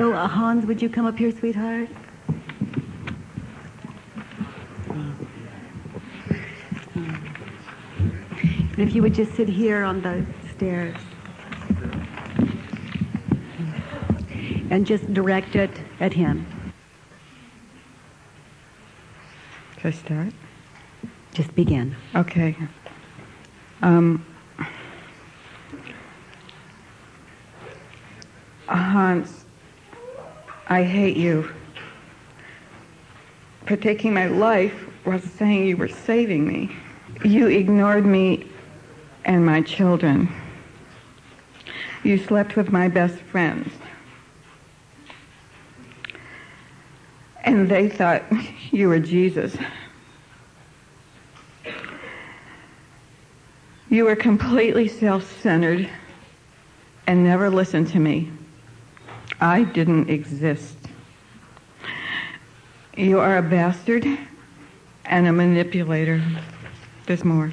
So, uh, Hans, would you come up here, sweetheart? And if you would just sit here on the stairs. And just direct it at him. Should I start? Just begin. Okay. Um, Hans, I hate you for taking my life while saying you were saving me. You ignored me and my children. You slept with my best friends. And they thought you were Jesus. You were completely self centered and never listened to me. I didn't exist. You are a bastard and a manipulator. There's more.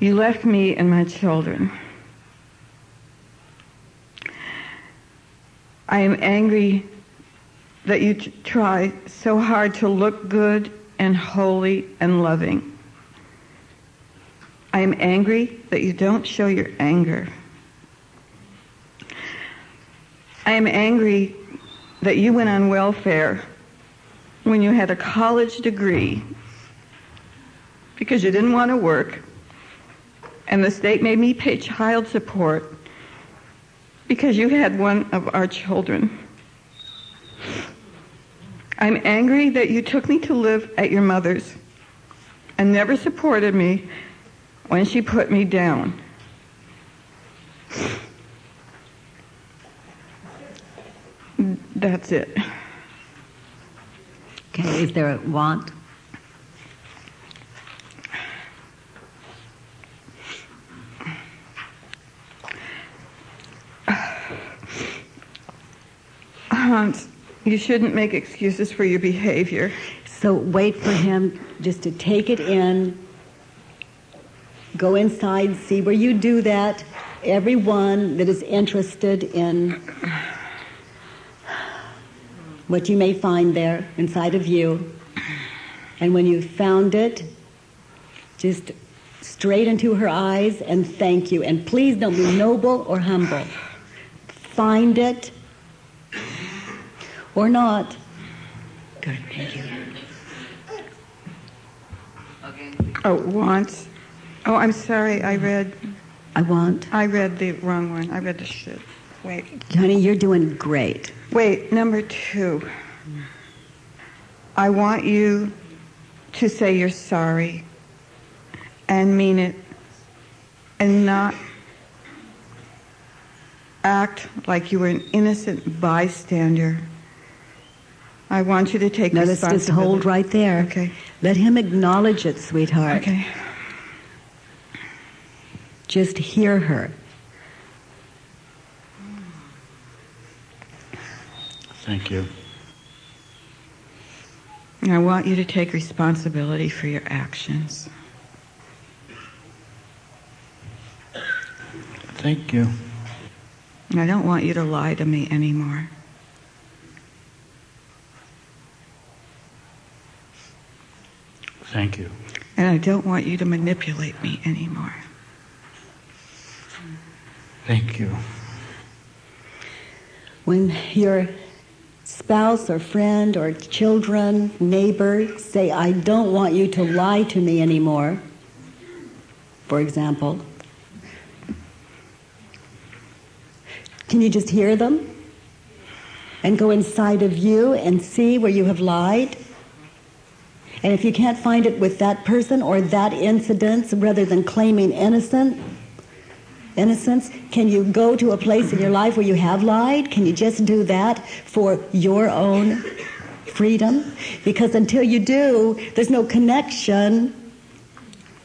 You left me and my children. I am angry that you t- try so hard to look good and holy and loving. I am angry that you don't show your anger. I am angry that you went on welfare when you had a college degree because you didn't want to work and the state made me pay child support because you had one of our children. I'm angry that you took me to live at your mother's and never supported me when she put me down. That's it. Okay, is there a want? Hans, you shouldn't make excuses for your behavior. So wait for him just to take it in, go inside, see where you do that. Everyone that is interested in what you may find there inside of you. And when you've found it, just straight into her eyes and thank you. And please don't be noble or humble. Find it or not. Good, thank you. Oh, once. Oh, I'm sorry. I read. I want. I read the wrong one. I read the shit. Wait. Honey, you're doing great. Wait, number two. I want you to say you're sorry and mean it and not act like you were an innocent bystander. I want you to take Now let's just hold right there. Okay. Let him acknowledge it, sweetheart. Okay. Just hear her. Thank you. And I want you to take responsibility for your actions. Thank you. And I don't want you to lie to me anymore. Thank you. And I don't want you to manipulate me anymore. Thank you. When your spouse or friend or children, neighbor say, I don't want you to lie to me anymore, for example, can you just hear them? And go inside of you and see where you have lied? And if you can't find it with that person or that incident, rather than claiming innocent, innocence, can you go to a place in your life where you have lied? Can you just do that for your own freedom? Because until you do, there's no connection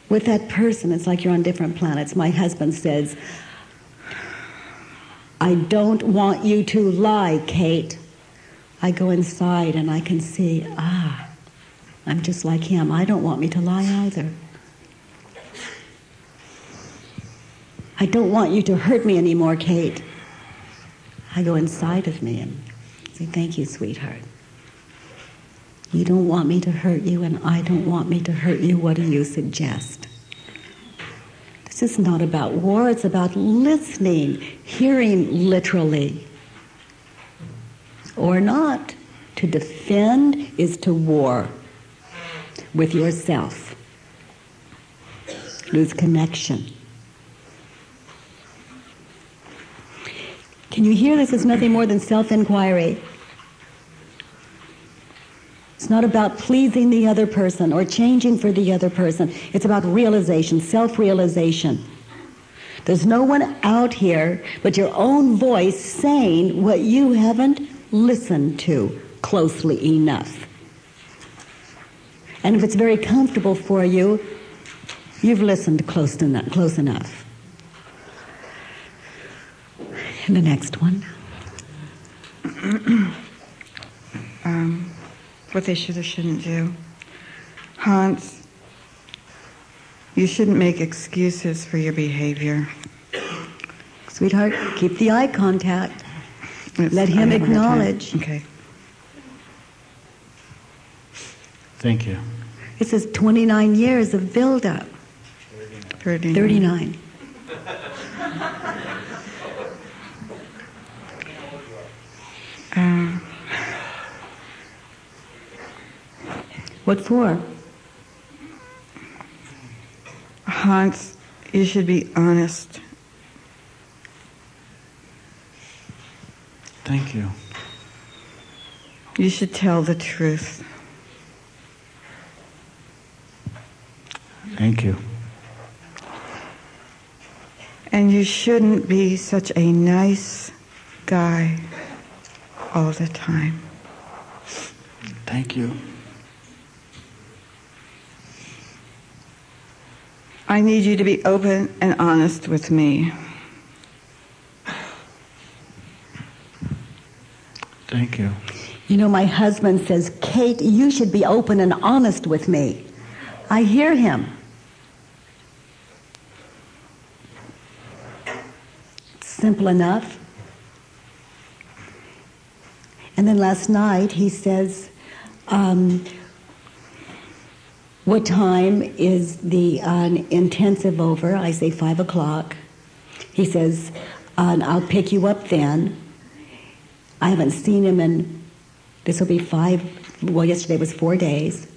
with that person. It's like you're on different planets. My husband says, I don't want you to lie, Kate. I go inside and I can see, ah, I'm just like him. I don't want me to lie either. I don't want you to hurt me anymore, Kate. I go inside of me and say, Thank you, sweetheart. You don't want me to hurt you, and I don't want me to hurt you. What do you suggest? This is not about war, it's about listening, hearing literally. Or not. To defend is to war with yourself. Lose connection. Can you hear this as nothing more than self inquiry? It's not about pleasing the other person or changing for the other person. It's about realization, self realization. There's no one out here but your own voice saying what you haven't listened to closely enough. And if it's very comfortable for you, you've listened close. Close enough. And the next one. um, what they should or shouldn't do. Hans, you shouldn't make excuses for your behavior. Sweetheart, keep the eye contact. It's, Let him acknowledge. Okay. Thank you. This is 29 years of build-up. 39. 39. Uh, what for? Hans, you should be honest. Thank you. You should tell the truth. Thank you. And you shouldn't be such a nice guy all the time. Thank you. I need you to be open and honest with me. Thank you. You know, my husband says, Kate, you should be open and honest with me. I hear him. Simple enough. And then last night he says, um, What time is the uh, intensive over? I say, Five o'clock. He says, uh, I'll pick you up then. I haven't seen him in, this will be five, well, yesterday was four days.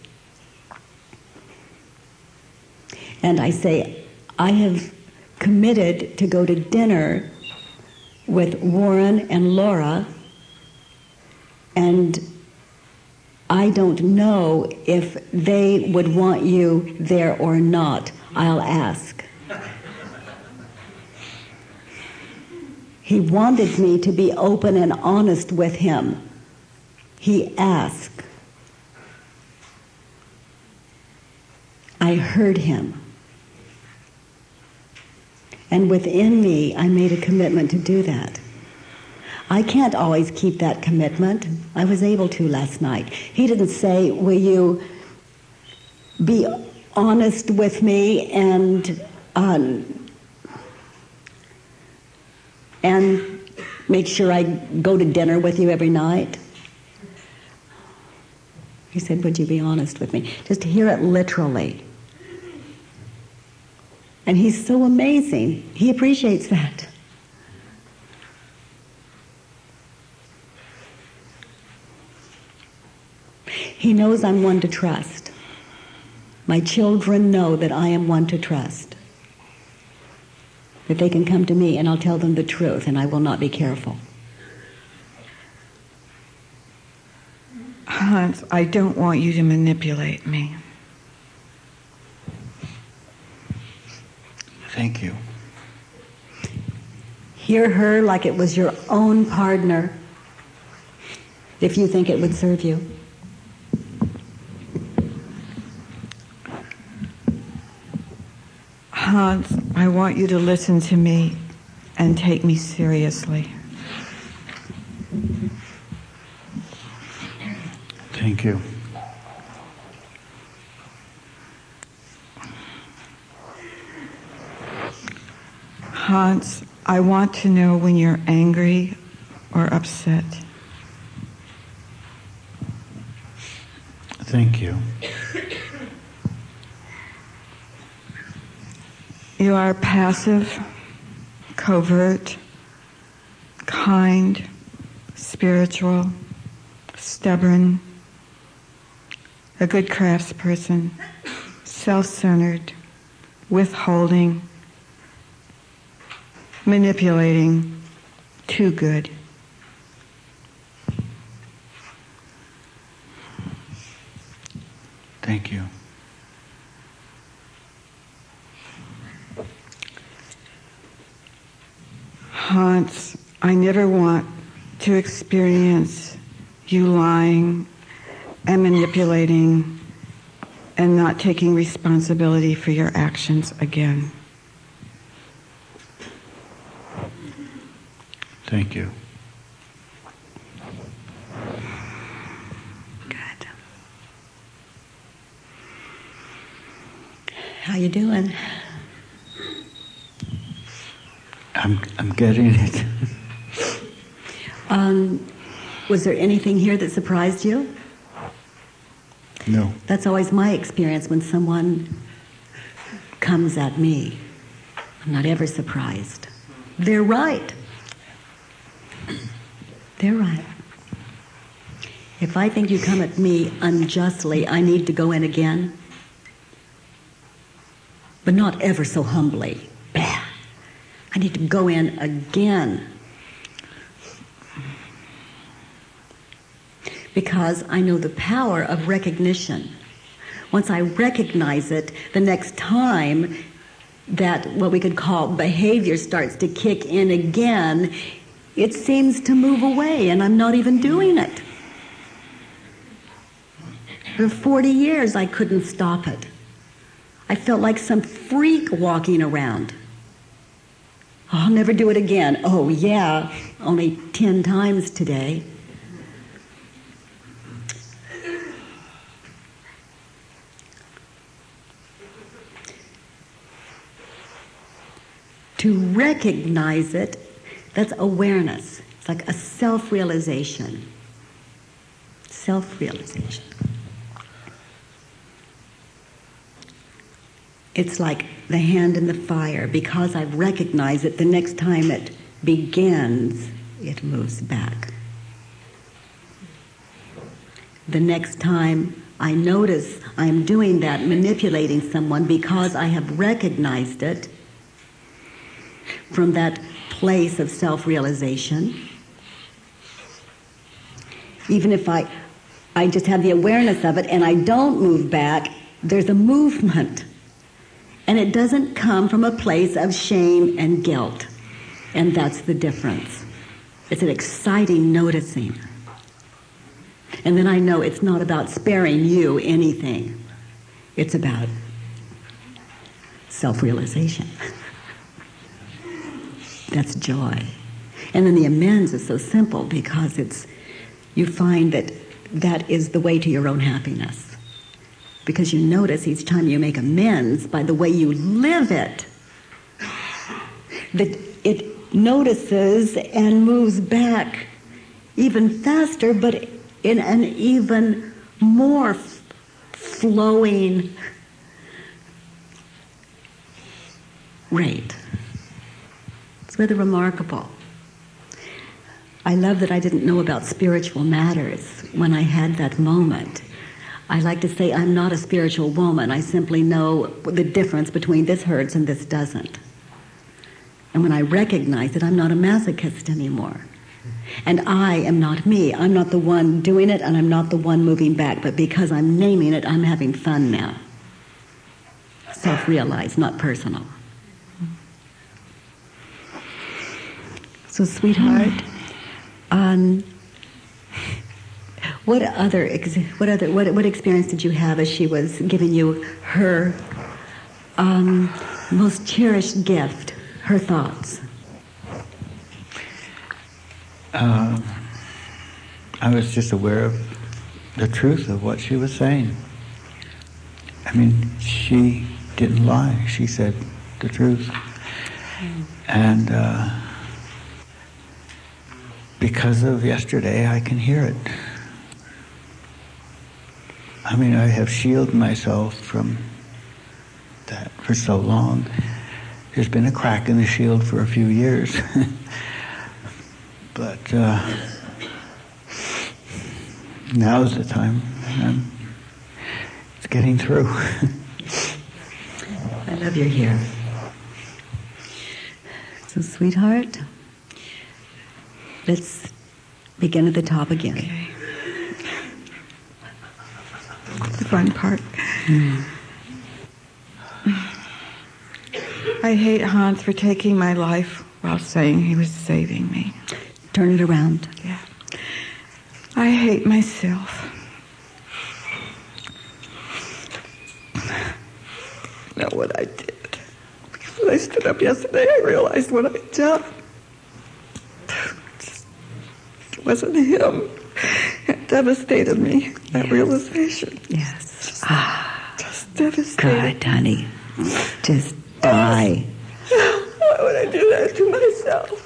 And I say, I have committed to go to dinner with Warren and Laura, and I don't know if they would want you there or not. I'll ask. He wanted me to be open and honest with him. He asked. I heard him. And within me, I made a commitment to do that. I can't always keep that commitment. I was able to last night. He didn't say, Will you be honest with me and um, and make sure I go to dinner with you every night? He said, Would you be honest with me? Just hear it literally. And he's so amazing. He appreciates that. He knows I'm one to trust. My children know that I am one to trust that they can come to me and I'll tell them the truth and I will not be careful. Hans, I don't want you to manipulate me. Thank you. Hear her like it was your own partner if you think it would serve you. Hans, I want you to listen to me and take me seriously. Thank you. Hans, I want to know when you're angry or upset. Thank you. You are passive, covert, kind, spiritual, stubborn, a good craftsperson, self-centered, withholding, manipulating, too good. Thank you. Hans, I never want to experience you lying and manipulating and not taking responsibility for your actions again. Thank you. Good. How you doing? I'm, I'm getting it. Um, was there anything here that surprised you? No. That's always my experience when someone comes at me. I'm not ever surprised. They're right. They're right. If I think you come at me unjustly, I need to go in again. But not ever so humbly. I need to go in again. Because I know the power of recognition. Once I recognize it, the next time that what we could call behavior starts to kick in again, it seems to move away, and I'm not even doing it. For 40 years, I couldn't stop it. I felt like some freak walking around. I'll never do it again. Oh, yeah, only 10 times today. To recognize it, that's awareness. It's like a self realization. Self realization. It's like the hand in the fire. Because I've recognized it, the next time it begins, it moves back. The next time I notice I'm doing that, manipulating someone because I have recognized it from that place of self realization, even if I, I just have the awareness of it and I don't move back, there's a movement. And it doesn't come from a place of shame and guilt. And that's the difference. It's an exciting noticing. And then I know it's not about sparing you anything, it's about self realization. That's joy. And then the amends is so simple because it's, you find that that is the way to your own happiness because you notice each time you make amends by the way you live it. That it notices and moves back even faster but in an even more flowing rate. It's rather remarkable. I love that i didn't know about spiritual matters when i had that moment I like to say I'm not a spiritual woman. I simply know the difference between this hurts and this doesn't. And when I recognize it, I'm not a masochist anymore. And I am not me. I'm not the one doing it and I'm not the one moving back. But because I'm naming it, I'm having fun now. Self realized, not personal. So, sweetheart, um, what other what other what what experience did you have as she was giving you her um, most cherished gift, her thoughts? Uh, I was just aware of the truth of what she was saying. I mean, she didn't lie. She said the truth. And uh, because of yesterday, I can hear it. I mean, I have shielded myself from that for so long. There's been a crack in the shield for a few years. but uh, now's the time. I'm, it's getting through. I love you're here. So, sweetheart, let's begin at the top again. Okay. The fun part. I hate Hans for taking my life while saying he was saving me. Turn it around. Yeah. I hate myself. Know what I did. Because when I stood up yesterday, I realized what I'd done. It wasn't him. It devastated me, that Yes. realization. Yes. Ah, Just devastated. good, honey. Just die. Why would I do that to myself?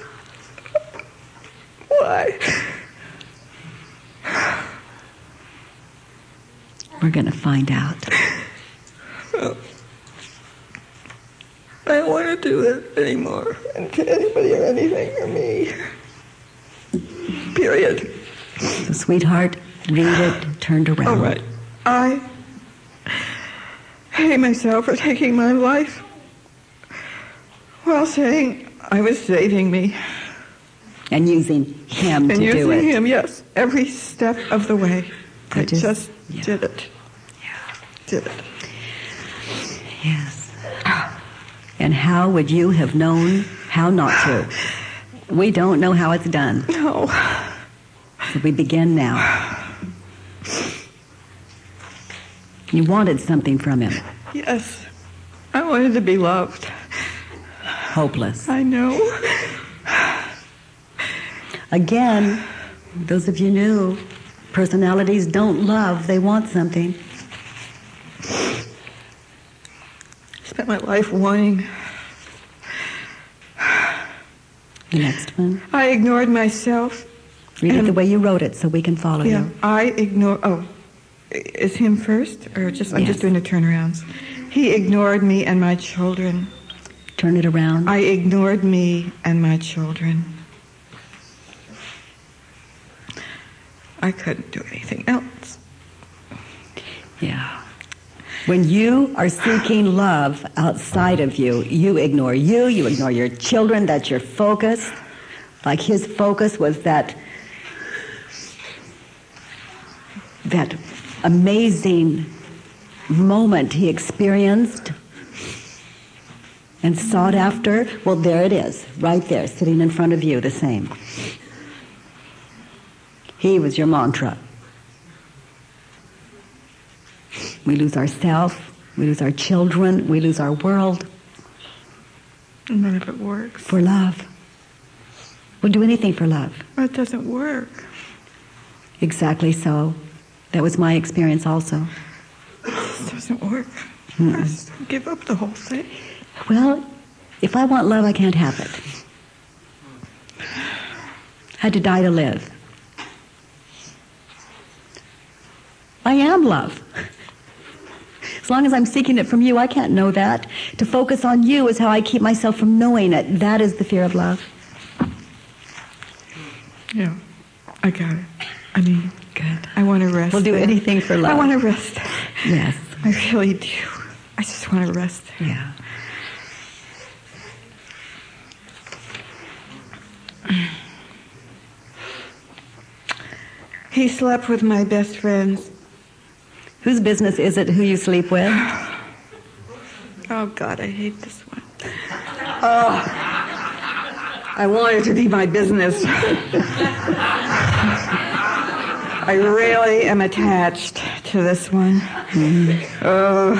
Why? We're going to find out. I don't want to do it anymore. And to anybody or anything or me. Period. So, sweetheart, read it turned around. All right. I hate myself for taking my life while saying I was saving me. And using him and to using do it. Using him, yes, every step of the way. I I just- just, yeah. did it. Yeah. Did it. Yes. And how would you have known how not to? We don't know how it's done. No. So we begin now. You wanted something from him. Yes. I wanted to be loved. Hopeless. I know. Again, those of you new, personalities don't love, they want something. Spent my life wanting. The next one. I ignored myself. Read it the way you wrote it so we can follow Yeah. you. I ignore. Oh, is him first, or just? I'm Yes. just doing the turnarounds. He ignored me and my children. Turn it around. I ignored me and my children. I couldn't do anything else. Yeah. When you are seeking love outside of you, you ignore you, you ignore your children, that's your focus. Like his focus was that that amazing moment he experienced and sought after. Well, there it is, right there, sitting in front of you, the same. He was your mantra. We lose ourselves, we lose our children, we lose our world None of it works. for love. We'll do anything for love. It doesn't work. Exactly so. That was my experience also. Just doesn't work. I just give up the whole thing. Well, if I want love, I can't have it. Had to die to live. I am love. As long as I'm seeking it from you, I can't know that. To focus on you is how I keep myself from knowing it. That is the fear of love. Yeah, I got it. I mean, Good. I want to rest. We'll do there. anything for love. I want to rest. Yes. I really do. I just want to rest. Yeah. He slept with my best friends. Whose business is it who you sleep with? Oh God, I hate this one. Oh, I want it to be my business. I really am attached to this one. Oh.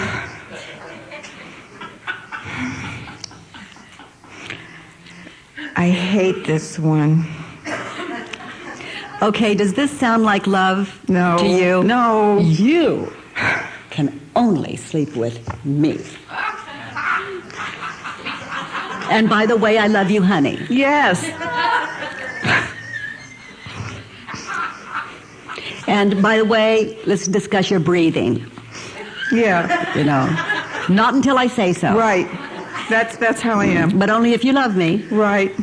I hate this one. Okay, does this sound like love No. to you? No. You can only sleep with me. And by the way, I love you, honey. Yes. And by the way, let's discuss your breathing. Yeah. You know, not until I say so. Right. That's that's how I am. But only if you love me. Right.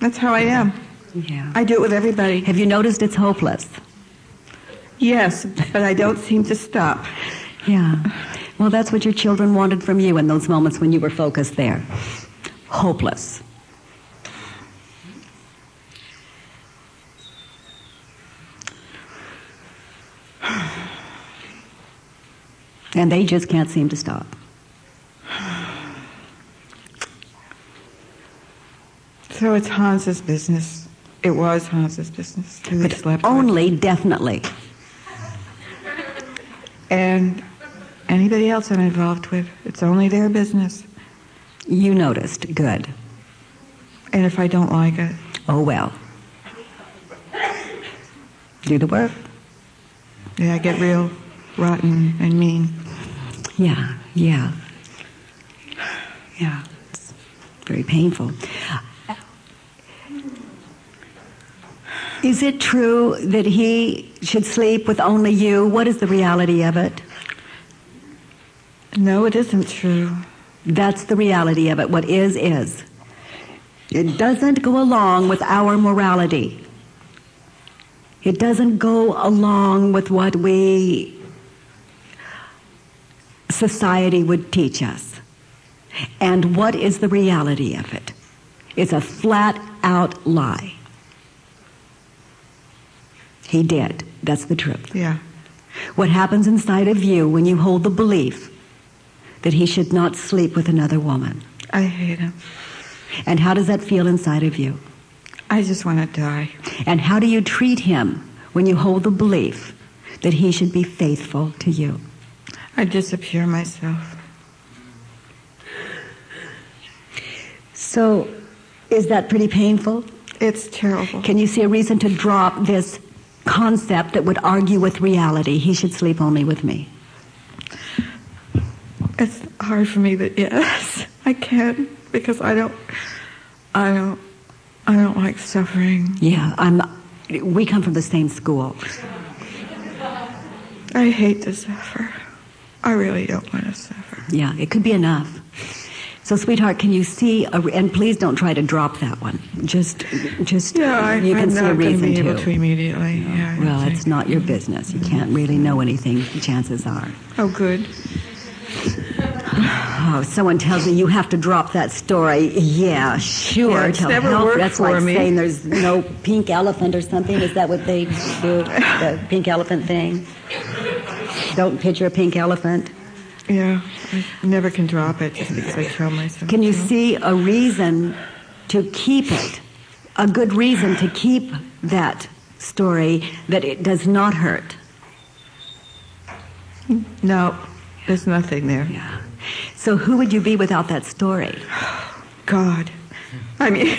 That's how I am. Yeah. I do it with everybody. Have you noticed it's hopeless? Yes, but I don't seem to stop. Yeah. Well, that's what your children wanted from you in those moments when you were focused there. Hopeless. And they just can't seem to stop. So it's Hans's business. It was Hans's business. Who slept with. only, definitely. And anybody else I'm involved with, it's only their business. You noticed. Good. And if I don't like it, Oh, well. Do the work. yeah, I get real rotten and mean. Yeah, yeah. Yeah. It's very painful. Is it true that he should sleep with only you? What is the reality of it? No, it isn't true. That's the reality of it. What is, is. It doesn't go along with our morality. It doesn't go along with what we, society would teach us. And what is the reality of it? It's a flat out lie. He did. That's the truth. Yeah. What happens inside of you when you hold the belief that he should not sleep with another woman? I hate him. And how does that feel inside of you? I just want to die. And how do you treat him when you hold the belief that he should be faithful to you? I disappear myself. So, is that pretty painful? It's terrible. Can you see a reason to drop this concept that would argue with reality? He should sleep only with me. It's hard for me, but yes, I can because I don't, I don't, I don't like suffering. Yeah, I'm. We come from the same school. I hate to suffer. I really don't want to suffer. Yeah, it could be enough. So, sweetheart, can you see? A, and please don't try to drop that one. Just, just Yeah, I, you can I'm see not a reason be able to. to immediately. Yeah. Well, think. it's not your business. You can't really know anything. Chances are. Oh, good. Oh, someone tells me you have to drop that story. Yeah, sure. Yeah, it's never help. worked That's for like me. saying there's no pink elephant or something. Is that what they do? The pink elephant thing? Don't picture a pink elephant. Yeah, I never can drop it because I kill myself. Can you see a reason to keep it? A good reason to keep that story that it does not hurt. No, there's nothing there. Yeah. So who would you be without that story? God. I mean,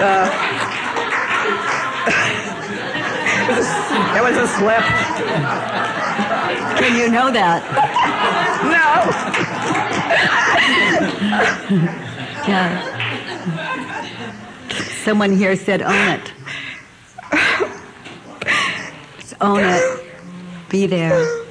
uh, that was a slip. Can you know that? No. Yeah. Someone here said, own it. Just own it. Be there.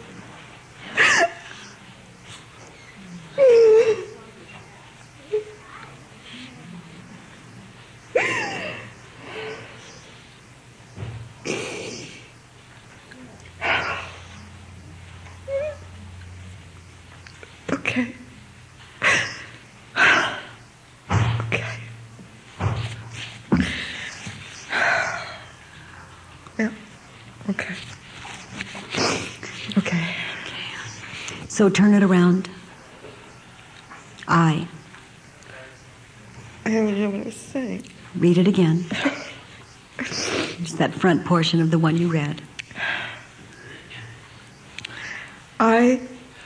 So turn it around. I. I don't know what I was saying. Read it again. Just that front portion of the one you read. I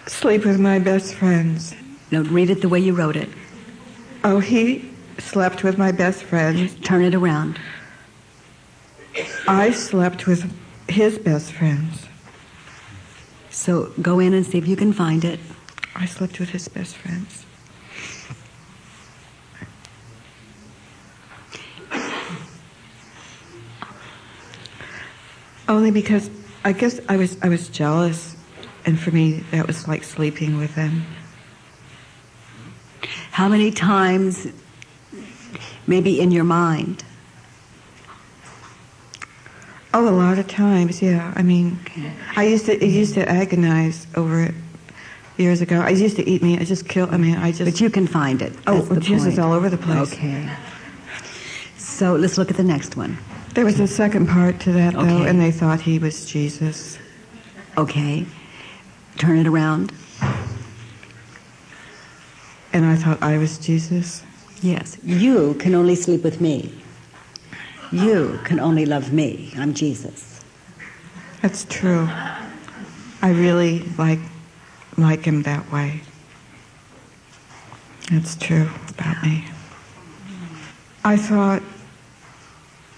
sleep with my best friends. No, read it the way you wrote it. Oh, he slept with my best friends. Turn it around. I slept with his best friends. So go in and see if you can find it. I slept with his best friends. Only because I guess I was I was jealous, and for me that was like sleeping with him. How many times, maybe in your mind? Oh, a lot of times, yeah. I mean, I used to I used to agonize over it years ago. I used to eat meat. I just kill. I mean, I just. But you can find it. Oh, That's Jesus, all over the place. Okay. So let's look at the next one. There was a second part to that, though, Okay. and they thought he was Jesus. Okay. Turn it around. And I thought I was Jesus. Yes. You can only sleep with me. You can only love me. I'm Jesus. That's true. I really like like him that way. That's true about me. I thought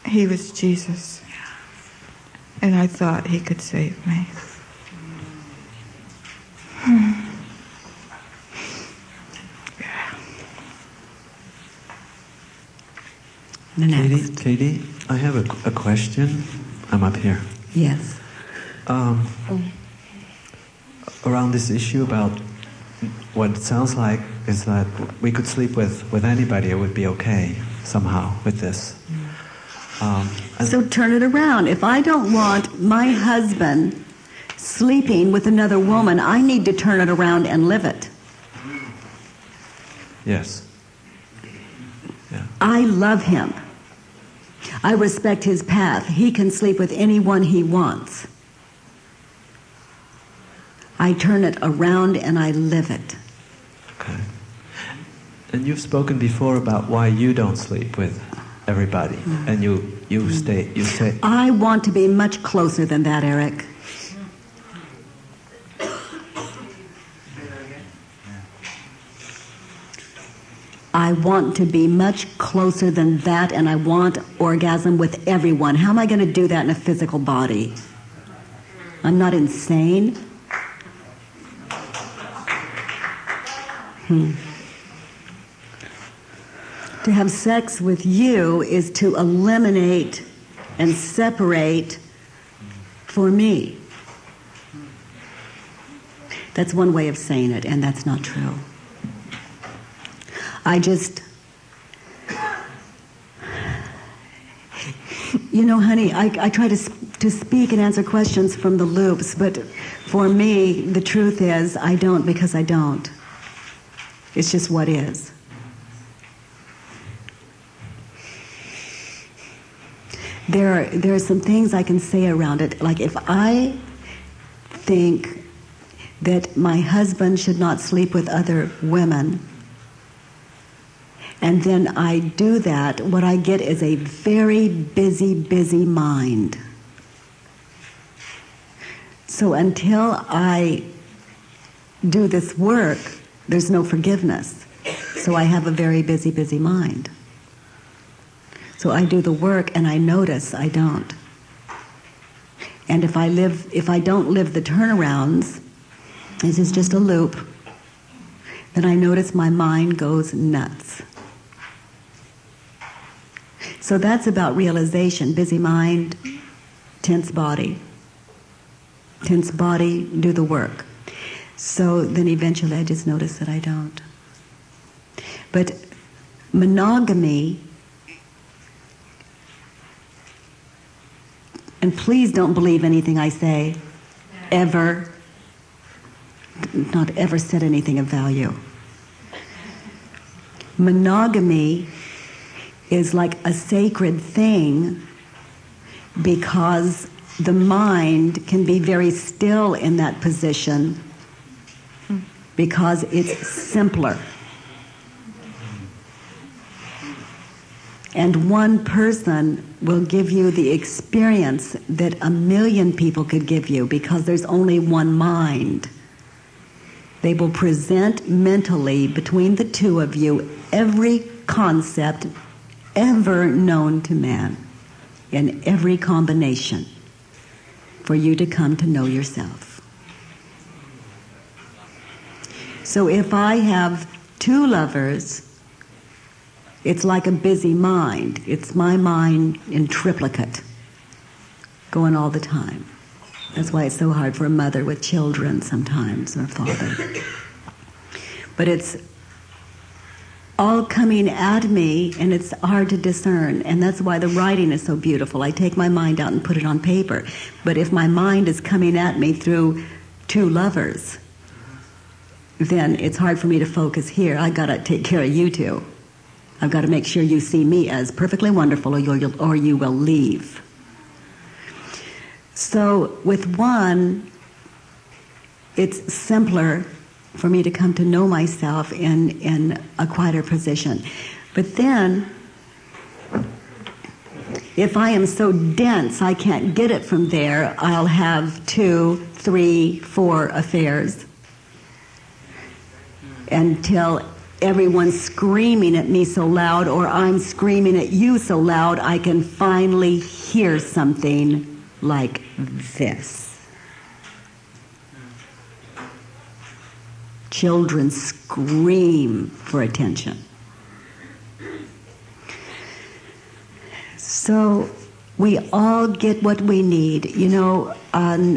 he was Jesus. And I thought he could save me. Hmm. The Katie, next. Katie, I have a, a question. I'm up here. Yes. Um, around this issue about what it sounds like is that we could sleep with, with anybody, it would be okay somehow with this. Um, So turn it around. If I don't want my husband sleeping with another woman, I need to turn it around and live it. yes. Yeah. I love him. I respect his path. He can sleep with anyone he wants. I turn it around and I live it. Okay. And you've spoken before about why you don't sleep with everybody, mm-hmm. and you you stay you say I want to be much closer than that, Eric. I want to be much closer than that, and I want orgasm with everyone. How am I going to do that in a physical body? I'm not insane. Hmm. To have sex with you is to eliminate and separate for me. That's one way of saying it, and that's not true. I just. You know, honey, I, I try to, to speak and answer questions from the loops, but for me, the truth is, I don't because I don't. It's just what is. There are, there are some things I can say around it. Like if I think that my husband should not sleep with other women, and then I do that, what I get is a very busy, busy mind. So until I do this work, there's no forgiveness. So I have a very busy, busy mind. So I do the work and I notice I don't. And if I live, if I don't live the turnarounds, this is just a loop, then I notice my mind goes nuts. So that's about realization. Busy mind, tense body. Tense body, do the work. So then eventually I just notice that I don't. But monogamy, and please don't believe anything I say, ever, not ever said anything of value. Monogamy is like a sacred thing because the mind can be very still in that position because it's simpler. And one person will give you the experience that a million people could give you because there's only one mind. They will present mentally between the two of you every concept ever known to man in every combination for you to come to know yourself. So if I have two lovers, it's like a busy mind. It's my mind in triplicate. going all the time. That's why it's so hard for a mother with children sometimes, or a father. But it's all coming at me, and it's hard to discern. And that's why the writing is so beautiful. I take my mind out and put it on paper. But if my mind is coming at me through two lovers, then it's hard for me to focus here. I got to take care of you two. I've got to make sure you see me as perfectly wonderful, or, you'll, or you will leave. So with one, it's simpler for me to come to know myself in, in a quieter position. But then, if I am so dense I can't get it from there, I'll have two, three, four affairs until everyone's screaming at me so loud or I'm screaming at you so loud I can finally hear something like this. Children scream for attention. So we all get what we need. You know, um,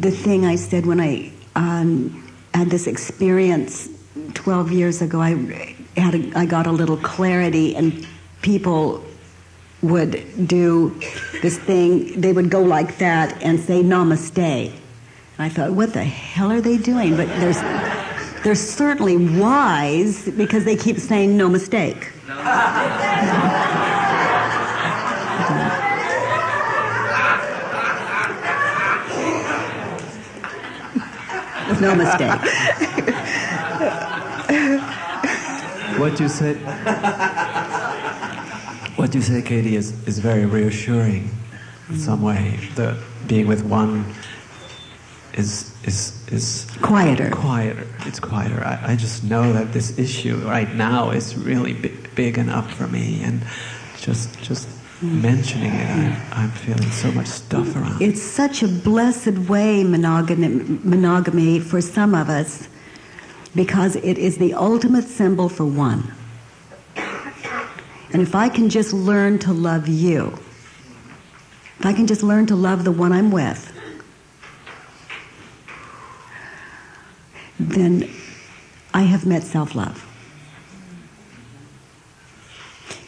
the thing I said when I um, had this experience 12 years ago, I, had a, I got a little clarity, and people would do this thing, they would go like that and say namaste. And I thought, what the hell are they doing? But there's, they're certainly wise because they keep saying no mistake. no mistake. what you said what you say, Katie, is, is very reassuring in some way. that being with one is is quieter. Quieter. It's quieter. I, I just know that this issue right now is really big, big enough for me, and just just mentioning it, I'm, I'm feeling so much stuff around. It's such a blessed way monogamy, monogamy for some of us, because it is the ultimate symbol for one. And if I can just learn to love you, if I can just learn to love the one I'm with, then I have met self love.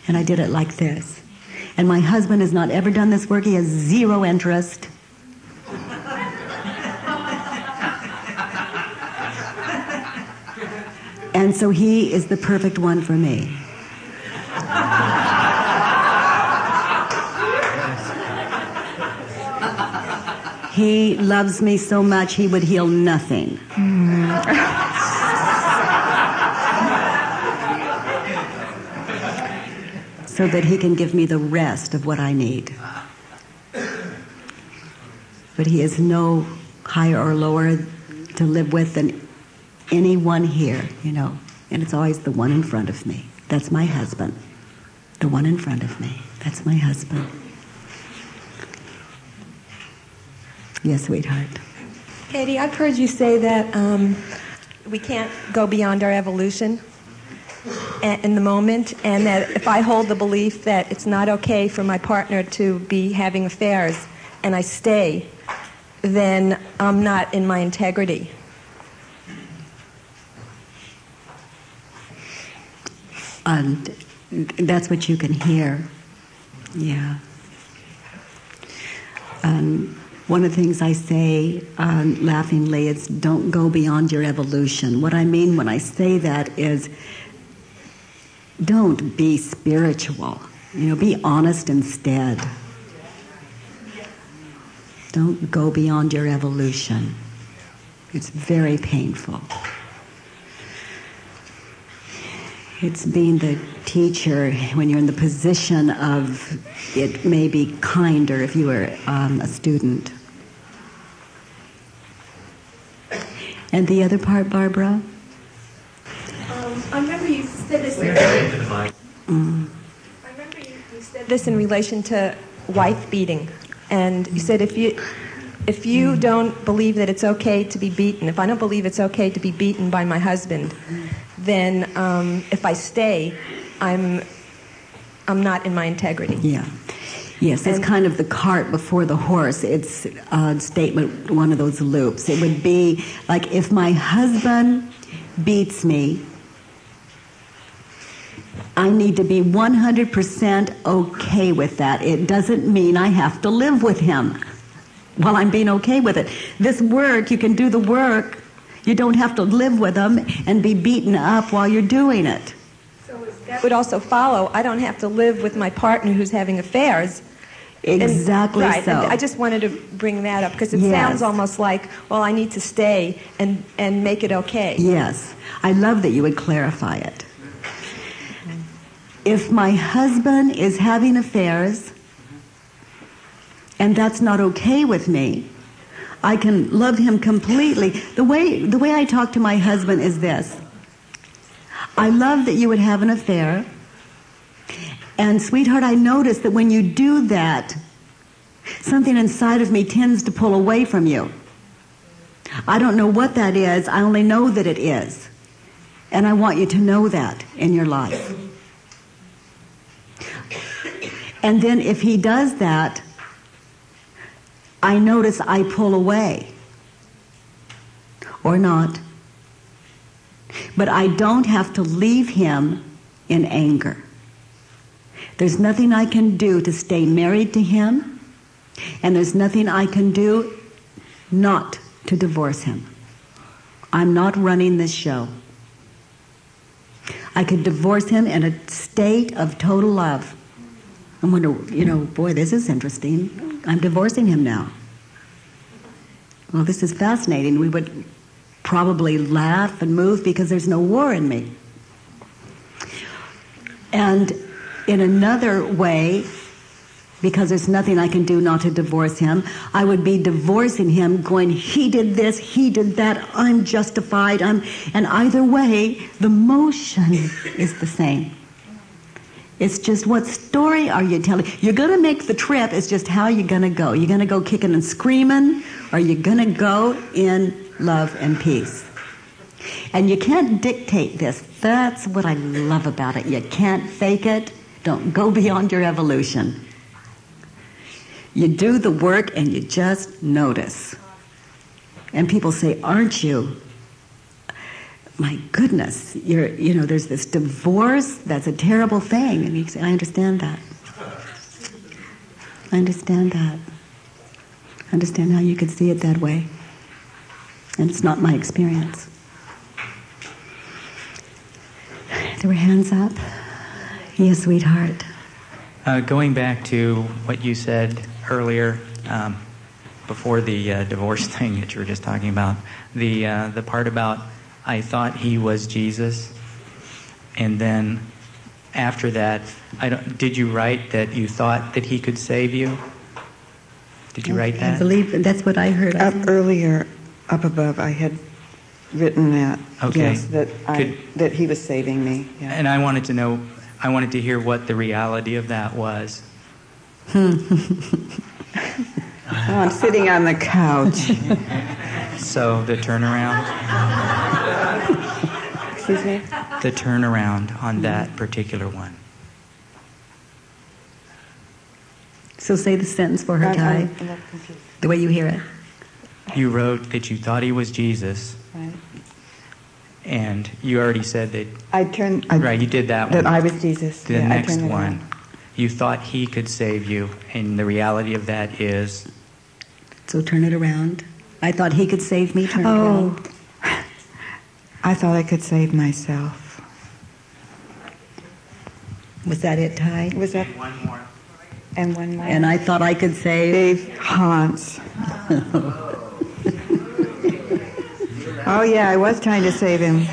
And I did it like this. And my husband has not ever done this work, he has zero interest. and so he is the perfect one for me. He loves me so much he would heal nothing. Mm. so that he can give me the rest of what I need. But he is no higher or lower to live with than anyone here, you know. And it's always the one in front of me. That's my husband. The one in front of me. That's my husband. Yes, sweetheart. Katie, I've heard you say that um, we can't go beyond our evolution in the moment, and that if I hold the belief that it's not okay for my partner to be having affairs and I stay, then I'm not in my integrity. And that's what you can hear. Yeah. Um, one of the things I say um, laughingly is don't go beyond your evolution. What I mean when I say that is don't be spiritual. You know, be honest instead. Don't go beyond your evolution. It's very painful. It's being the teacher when you're in the position of it may be kinder if you were um, a student. And the other part, Barbara? Um, I remember you said this. In, mm. I remember you, you said this in relation to wife beating, and you said if you if you don't believe that it's okay to be beaten, if I don't believe it's okay to be beaten by my husband, then um, if I stay, I'm I'm not in my integrity. Yeah. Yes, it's kind of the cart before the horse. It's a statement, one of those loops. It would be like if my husband beats me, I need to be 100% okay with that. It doesn't mean I have to live with him while I'm being okay with it. This work, you can do the work. You don't have to live with him and be beaten up while you're doing it. That would also follow. I don't have to live with my partner who's having affairs. And- Exactly right. so. and I just wanted to bring that up because it Yes. sounds almost like, well, I need to stay and, and make it okay. Yes, I love that you would clarify it. If my husband is having affairs and that's not okay with me, I can love him completely. The way the way I talk to my husband is this. I love that you would have an affair. And sweetheart, I notice that when you do that, something inside of me tends to pull away from you. I don't know what that is. I only know that it is. And I want you to know that in your life. And then if he does that, I notice I pull away. Or not. But I don't have to leave him in anger. There's nothing I can do to stay married to him, and there's nothing I can do not to divorce him. I'm not running this show. I could divorce him in a state of total love. I wonder, you know, boy, this is interesting. I'm divorcing him now. Well, this is fascinating. We would probably laugh and move because there's no war in me. And in another way, because there's nothing I can do not to divorce him, I would be divorcing him, going, he did this, he did that, I'm justified, I'm, and either way, the motion is the same. It's just what story are you telling? You're going to make the trip, it's just how you're going to go. You're going to go kicking and screaming, or you're going to go in love and peace. And you can't dictate this. That's what I love about it. You can't fake it. Don't go beyond your evolution. You do the work and you just notice. And people say, Aren't you? My goodness, you're, you know, there's this divorce, that's a terrible thing. And you say, I understand that. I understand that. I understand how you could see it that way. And it's not my experience. There were hands up. Yes, sweetheart. Uh, going back to what you said earlier, um, before the uh, divorce thing that you were just talking about, the uh, the part about I thought he was Jesus, and then after that, I don't. Did you write that you thought that he could save you? Did you write that? I believe that's what I heard. Up earlier, up above, I had written that. Okay. Yes, that I, Could- that he was saving me. Yeah. And I wanted to know. I wanted to hear what the reality of that was. Oh, I'm sitting on the couch. So the turnaround, Excuse me. the turnaround on that particular one. So say the sentence for her, I'm- Ty, I'm- I'm not confused. the way you hear it. You wrote that you thought he was Jesus, Right. And you already said that. I turned. I, Right, you did that That one. I was Jesus. The yeah, next one, around. you thought he could save you, and the reality of that is So turn it around. I thought he could save me. Turn it Oh, around. I thought I could save myself. Was that it, Ty? Was that one more. and one more? And I thought I could save. Dave Hans. oh yeah, I was trying to save him.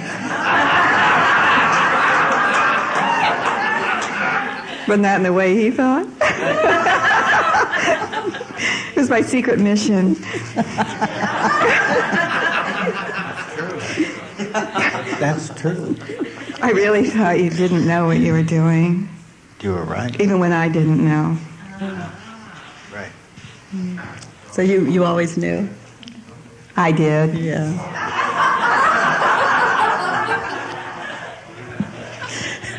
but not that in the way he thought. it was my secret mission. That's true. I really thought you didn't know what you were doing, You were right. even when I didn't know. Right. So you, you always knew? I did. Yeah.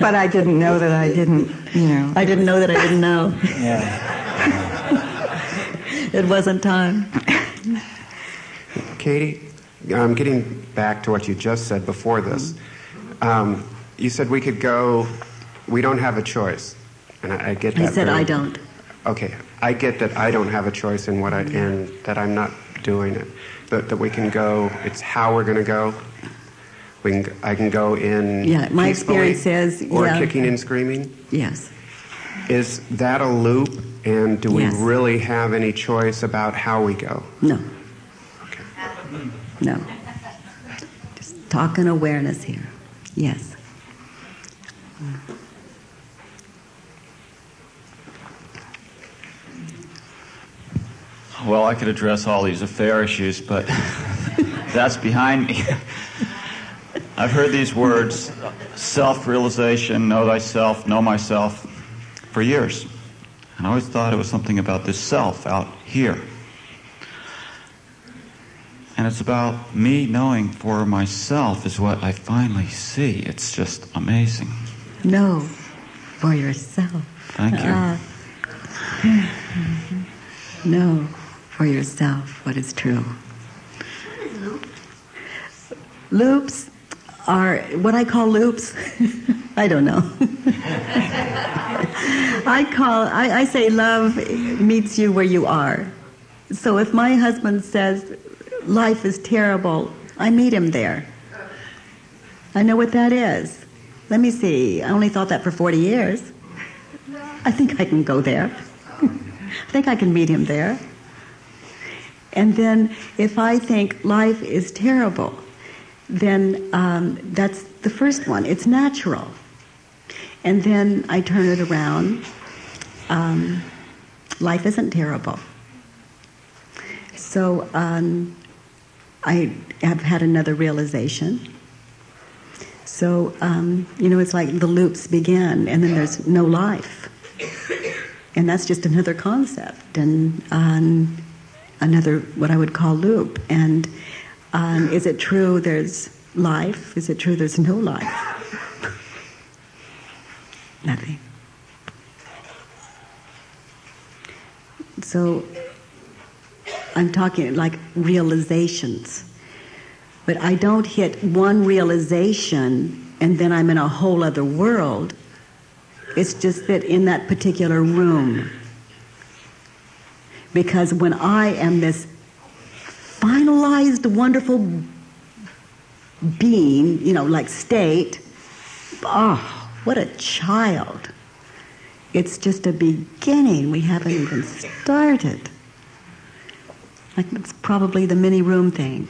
But I didn't know that I didn't, you know. I didn't know that I didn't know. Yeah. it wasn't time. Katie, um, getting back to what you just said before this, um, you said we could go, we don't have a choice. And I, I get that. I said very- I don't. Okay, I get that I don't have a choice in what I, and that I'm not doing it. But that we can go, it's how we're going to go. We can, I can go in. Yeah, my experience says, Or yeah. kicking and screaming. Yes. Is that a loop? And do we Yes. really have any choice about how we go? No. Okay. No. Just talking awareness here. Yes. Well, I could address all these affair issues, but that's behind me. I've heard these words self realization, know thyself, know myself for years. And I always thought it was something about this self out here. And it's about me knowing for myself is what I finally see. It's just amazing. Know for yourself. Thank you. Ah. know for yourself what is true. Loops are what I call loops. I don't know. I call I, I say love meets you where you are. So if my husband says life is terrible, I meet him there. I know what that is. Let me see. I only thought that for 40 years. I think I can go there. I think I can meet him there. And then if I think life is terrible, then um, that's the first one. It's natural. And then I turn it around. Um, life isn't terrible. So um, I have had another realization. So, um, you know, it's like the loops begin and then there's no life. And that's just another concept and um, another, what I would call loop. And um, is it true there's life? Is it true there's no life? Nothing. So I'm talking like realizations. But I don't hit one realization and then I'm in a whole other world. It's just that in that particular room. Because when I am this finalized, wonderful being, you know, like state, oh, what a child. It's just a beginning. We haven't even started. Like it's probably the mini room thing.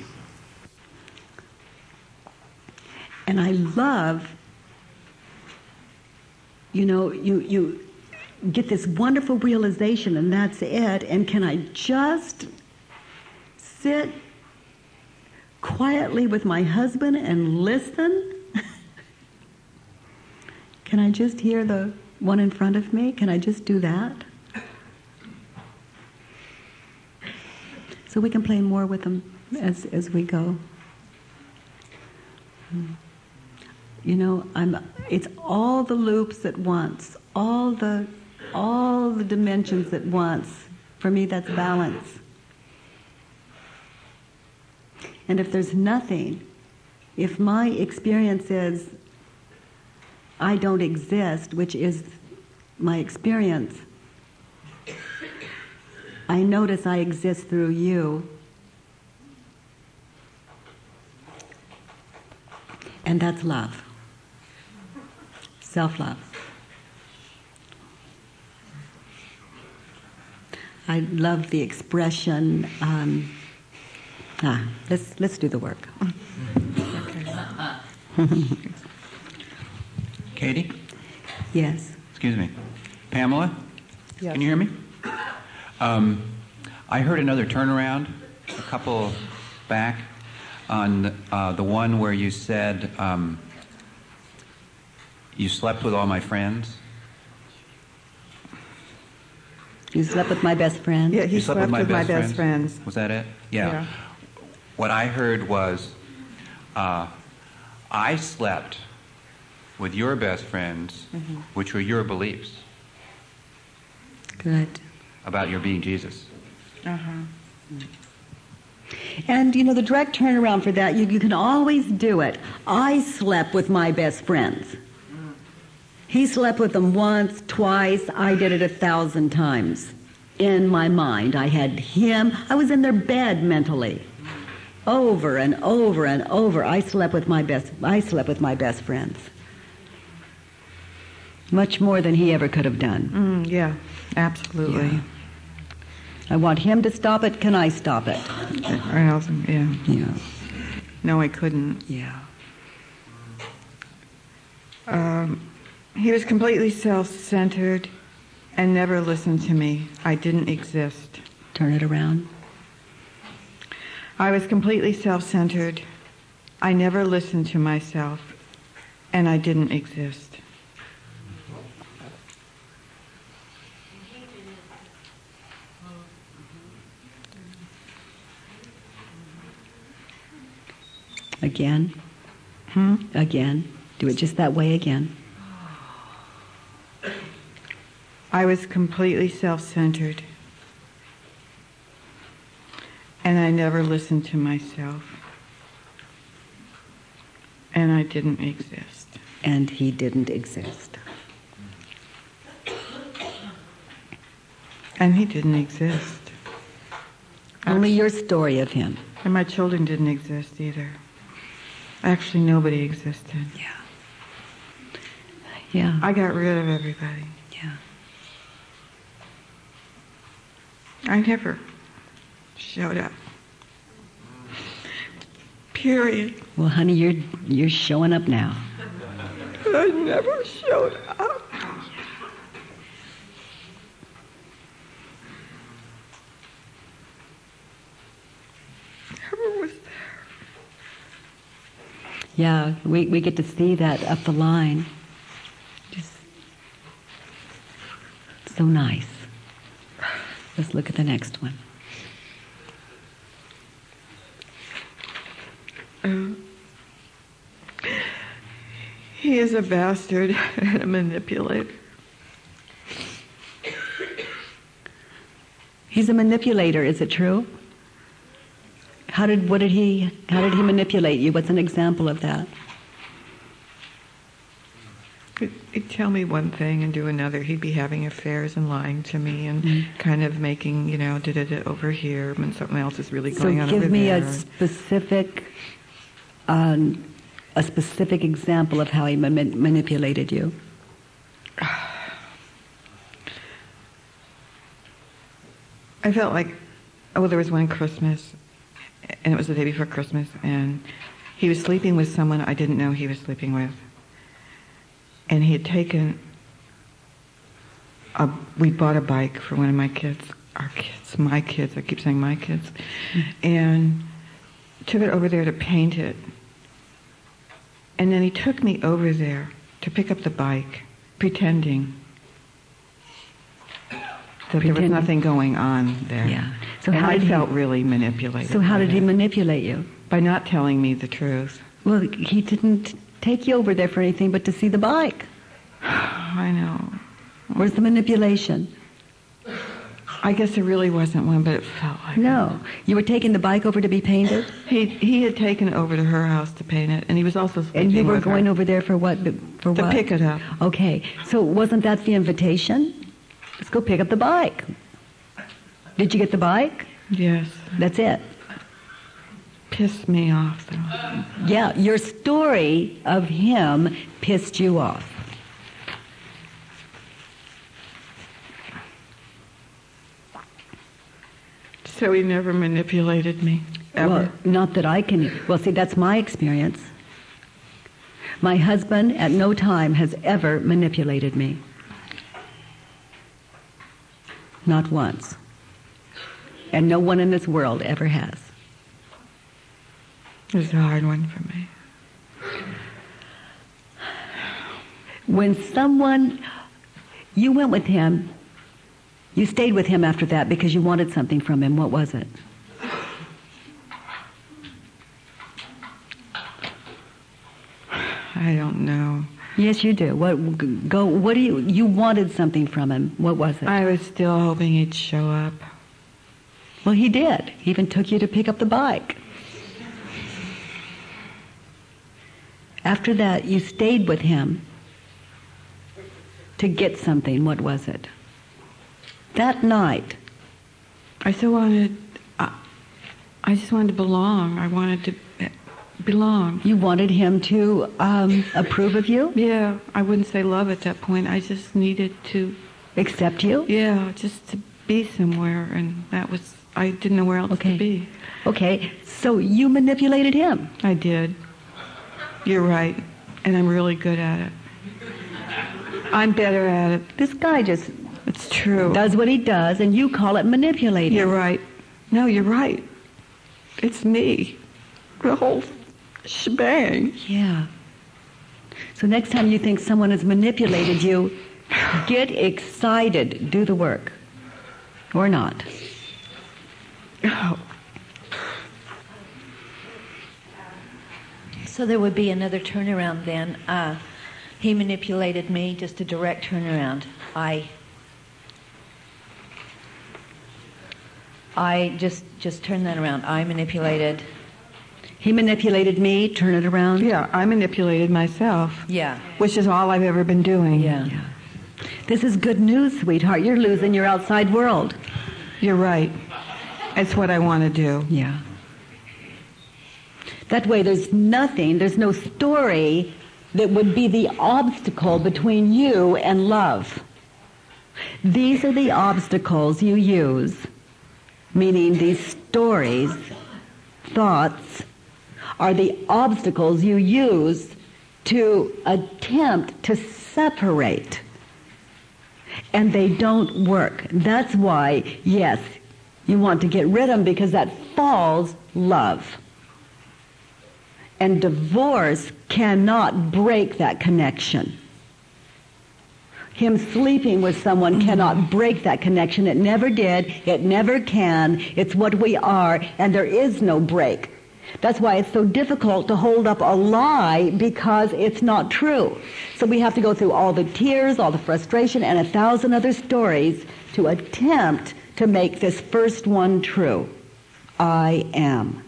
And I love, you know, you, you get this wonderful realization and that's it. And can I just sit quietly with my husband and listen? can I just hear the one in front of me? Can I just do that? So we can play more with them as, as we go. You know, I'm, it's all the loops at once, all the, all the dimensions at once. For me, that's balance. And if there's nothing, if my experience is I don't exist, which is my experience, I notice I exist through you. And that's love. Self love. I love the expression. Um, ah, let's let's do the work. Katie? Yes. Excuse me. Pamela? Yes. Can you hear me? Um, I heard another turnaround a couple back on uh, the one where you said um, you slept with all my friends. You slept with my best friend. Yeah, he you slept, with my best friends. Was that it? Yeah. Yeah. What I heard was uh, I slept with your best friends, Mm-hmm. which were your beliefs Good. about your being Jesus. Uh-huh. And you know, the direct turnaround for that, you, you can always do it. I slept with my best friends. He slept with them once, twice. I did it a thousand times. In my mind, I had him. I was in their bed mentally, over and over and over. I slept with my best. I slept with my best friends. Much more than he ever could have done. Mm, yeah, absolutely. Yeah. I want him to stop it. Can I stop it? Yeah. Yeah. No, I couldn't. Yeah. Um, he was completely self-centered and never listened to me. I didn't exist. Turn it around. I was completely self-centered. I never listened to myself, and I didn't exist. Again. Hmm? Again. Do it just that way again. I was completely self-centered. And I never listened to myself. And I didn't exist. And he didn't exist. And he didn't exist. Only your story of him. And my children didn't exist either. Actually, nobody existed. Yeah. Yeah. I got rid of everybody. Yeah. I never showed up. Period. Well, honey, you're you're showing up now. I never showed up. Never was there. Yeah, we, we get to see that up the line. Just so nice. Let's look at the next one. Um, he is a bastard and a manipulator. He's a manipulator, is it true? How did what did he how did he manipulate you? What's an example of that? He'd, tell me one thing and do another. He'd be having affairs and lying to me and Mm-hmm. kind of making, you know, did it over here when something else is really So going on give me a specific um, a specific example of how he ma- manipulated you. I felt like, oh, there was one Christmas, and it was the day before Christmas, and he was sleeping with someone I didn't know he was sleeping with. And he had taken, a, we bought a bike for one of my kids, our kids, my kids, I keep saying my kids, and took it over there to paint it. And then he took me over there to pick up the bike, pretending that there was nothing going on there. Yeah. So and how I did he- felt really manipulated. So how did he manipulate you? By not telling me the truth. Well, he didn't take you over there for anything but to see the bike. I know. Where's the manipulation? I guess there really wasn't one, but it felt like No. You were taking the bike over to be painted? He he had taken it over to her house to paint it, and he was also And you were going her. over there for what? For to what? pick it up. Okay. So wasn't that the invitation? Let's go pick up the bike. Did you get the bike? Yes, That's it. pissed me off though. Yeah, your story of him pissed you off. So he never manipulated me ever. Well, not that I can. Well, see, that's my experience. My husband at no time has ever manipulated me. Not once. And no one in this world ever has. it was a hard one for me. When someone, you went with him, you stayed with him after that because you wanted something from him. What was it? I don't know. Yes, you do. What go? What do you? You wanted something from him. What was it? I was still hoping he'd show up. Well, he did. He even took you to pick up the bike. After that, you stayed with him to get something. What was it? That night. I still wanted, I, I just wanted to belong. I wanted to belong. You wanted him to um, approve of you? Yeah, I wouldn't say love at that point. I just needed to accept you. Yeah, just to be somewhere, and that was I didn't know where else okay. to be. Okay, so you manipulated him. I did. You're right, and I'm really good at it. I'm better at it. This guy just it's true. Does what he does, and you call it manipulating. You're right. No, you're right. It's me. The whole shebang. Yeah. So next time you think someone has manipulated you, get excited. Do the work. Or not. Oh. So there would be another turnaround then. Uh, he manipulated me, just a direct turnaround. I I just just turn that around. I manipulated. He manipulated me. Turn it around. Yeah, I manipulated myself. Yeah. Which is all I've ever been doing. Yeah. yeah. This is good news, sweetheart. You're losing your outside world. You're right. It's what I want to do. Yeah. That way, there's nothing, there's no story that would be the obstacle between you and love. These are the obstacles you use, meaning these stories, thoughts, are the obstacles you use to attempt to separate. And they don't work. That's why, yes, you want to get rid of them because that falls love. And divorce cannot break that connection. Him sleeping with someone mm-hmm. cannot break that connection. It never did. It never can. It's what we are, and there is no break. That's why it's so difficult to hold up a lie because it's not true. So we have to go through all the tears, all the frustration, and a thousand other stories to attempt to make this first one true. I am.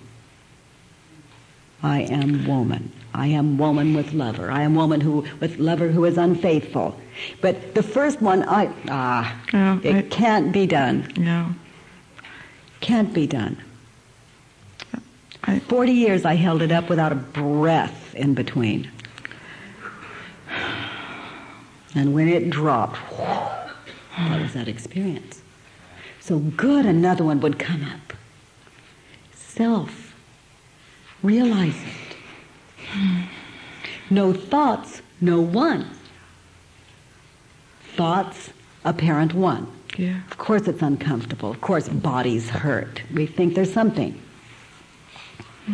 I am woman. I am woman with lover. I am woman who with lover who is unfaithful. But the first one, I ah, no, it I, can't be done. No, can't be done. I, Forty years I held it up without a breath in between. And when it dropped, what was that experience? So good, another one would come up. Self. Realize it. No thoughts, no one. Thoughts, apparent one. Yeah. Of course it's uncomfortable. Of course bodies hurt. We think there's something.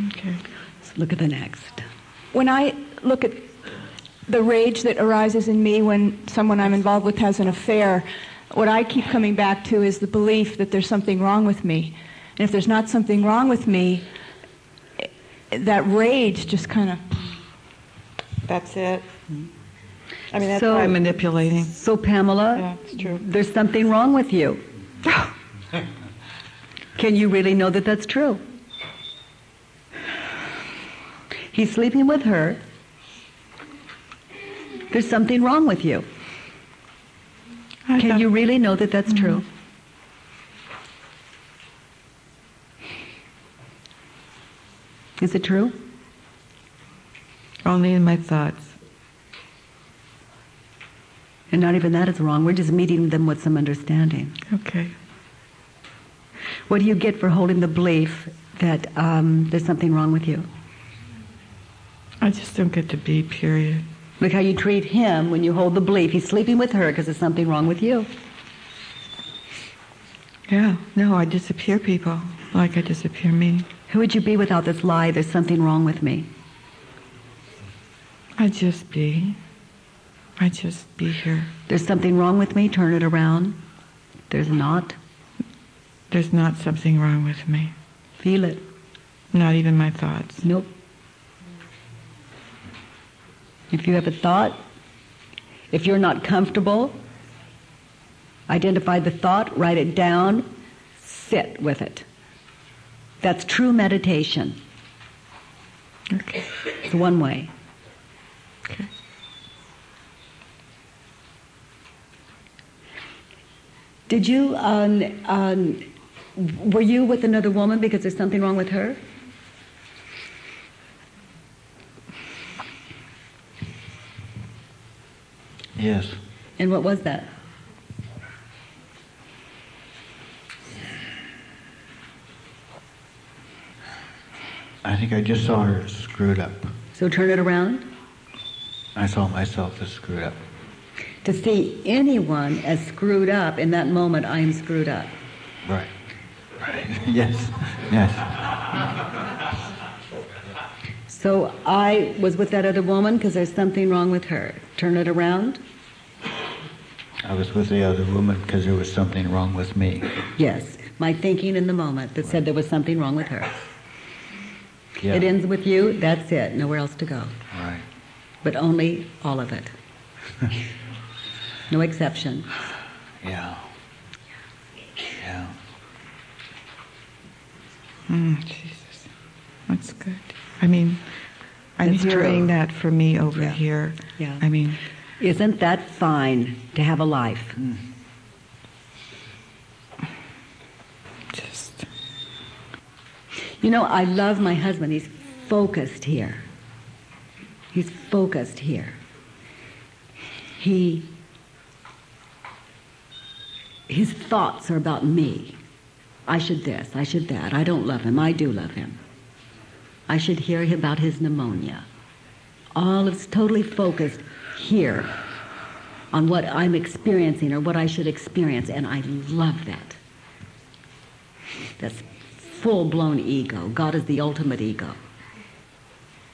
Okay. Let's look at the next. When I look at the rage that arises in me when someone I'm involved with has an affair, what I keep coming back to is the belief that there's something wrong with me. And if there's not something wrong with me, that rage just kind of. That's it. I mean, that's So- why I'm manipulating. So Pamela, Yeah, it's true. there's something wrong with you. Can you really know that that's true? He's sleeping with her. There's something wrong with you. I Can you really know that that's true? Mm-hmm. Is it true? Only in my thoughts. And not even that is wrong. We're just meeting them with some understanding. Okay. What do you get for holding the belief that um, there's something wrong with you? I just don't get to be, period. Look how you treat him when you hold the belief he's sleeping with her because there's something wrong with you. Yeah. No, I disappear people like I disappear me. Who would you be without this lie, there's something wrong with me? I'd just be. I just be here. There's something wrong with me, turn it around. There's not. There's not something wrong with me. Feel it. Not even my thoughts. Nope. If you have a thought, if you're not comfortable, identify the thought, write it down, sit with it. That's true meditation. Okay. It's one way. Okay. Did you, um, um, were you with another woman because there's something wrong with her? Yes. And what was that? I think I just saw her screwed up. So turn it around. I saw myself as screwed up. To see anyone as screwed up in that moment, I am screwed up. Right. Right. yes. Yes. So I was with that other woman because there's something wrong with her. Turn it around. I was with the other woman because there was something wrong with me. Yes, my thinking in the moment that said there was something wrong with her. Yeah. It ends with you, that's it, nowhere else to go. Right. But only all of it. no exception. Yeah. Yeah. Mm, Jesus. That's good. I mean, I'm It's hearing true. that for me over Yeah. here. Yeah. I mean, Isn't that fine to have a life? just. You know, I love my husband. He's focused here. He's focused here. He, his thoughts are about me. I should this, I should that. I don't love him. I do love him. I should hear about his pneumonia. All is totally focused here on what I'm experiencing or what I should experience, and I love that. That's full blown ego. God is the ultimate ego.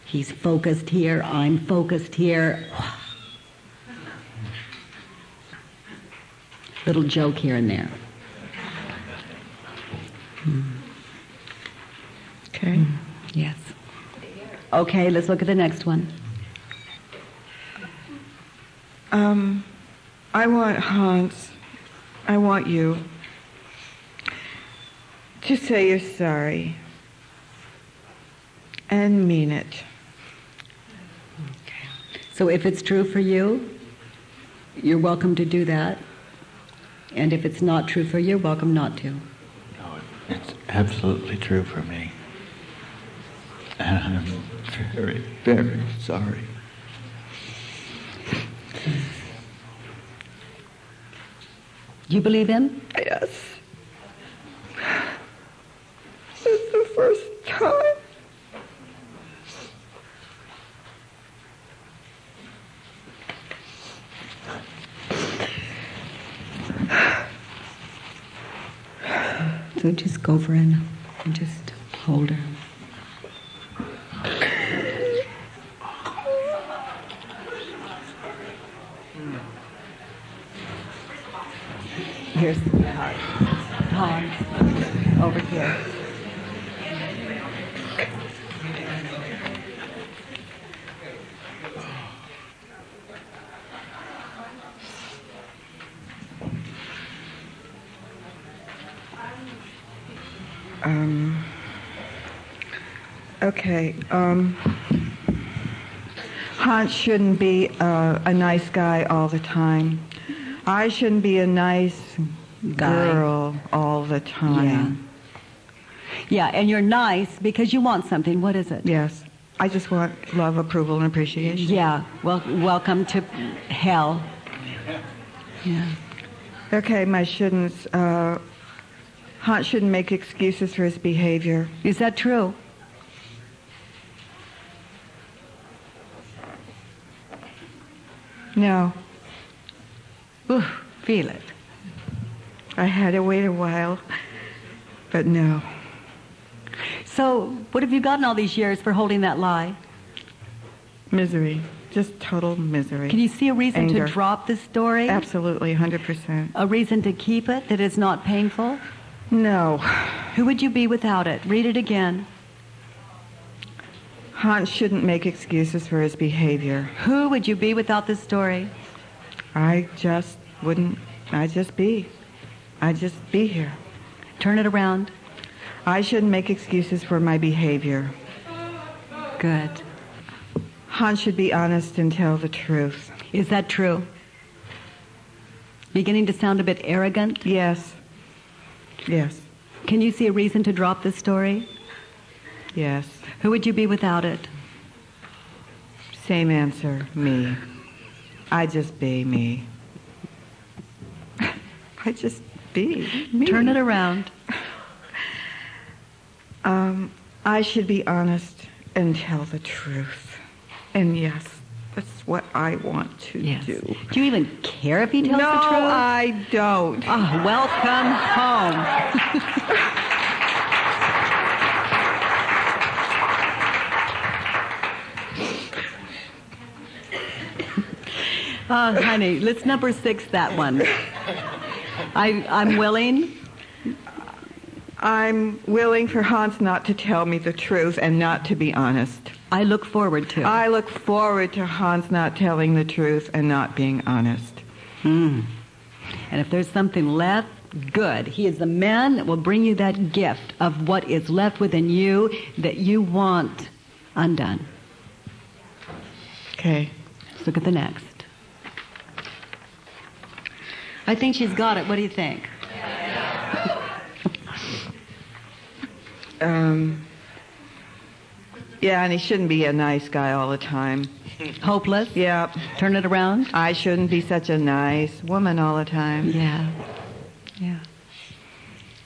He's focused here, I'm focused here. Little joke here and there. Okay. Yes. Okay, let's look at the next one. Um, I want Hans, I want you to say you're sorry and mean it. So if it's true for you, you're welcome to do that. And if it's not true for you, you're welcome not to. No, it's absolutely true for me. And I'm very, very sorry. You believe him? Yes. This is the first time. So just go for it and just hold her. Here's Hans. Hans, over here. Um, okay. Um, Hans shouldn't be a, a nice guy all the time. I shouldn't be a nice Guy. girl all the time. Yeah, yeah, and you're nice because you want something. What is it? Yes. I just want love, approval, and appreciation. Yeah. Well, welcome to hell. Yeah. Okay, my shouldn'ts. Uh, Hans shouldn't make excuses for his behavior. Is that true? No. Ooh, feel it. I had to wait a while, but no. So, what have you gotten all these years for holding that lie? Misery. Just total misery. Can you see a reason Anger. to drop this story? Absolutely, 100%. A reason to keep it that is not painful? No. Who would you be without it? Read it again. Hans shouldn't make excuses for his behavior. Who would you be without this story? I just wouldn't. I'd just be. I'd just be here. Turn it around. I shouldn't make excuses for my behavior. Good. Hans should be honest and tell the truth. Is that true? Beginning to sound a bit arrogant? Yes. Yes. Can you see a reason to drop this story? Yes. Who would you be without it? Same answer. Me. I just be me. I just be me. Turn it around. Um, I should be honest and tell the truth. And yes, that's what I want to Yes. do. Do you even care if he tells no, the truth? No, I don't. Ah, welcome home. Oh, honey, let's number six that one. I, I'm willing. I'm willing for Hans not to tell me the truth and not to be honest. I look forward to. I look forward to Hans not telling the truth and not being honest. Hmm. And if there's something left, good. He is the man that will bring you that gift of what is left within you that you want undone. Okay. Let's look at the next. I think she's got it. What do you think? Um, yeah, and he shouldn't be a nice guy all the time. Hopeless? Yeah. Turn it around? I shouldn't be such a nice woman all the time. Yeah. Yeah.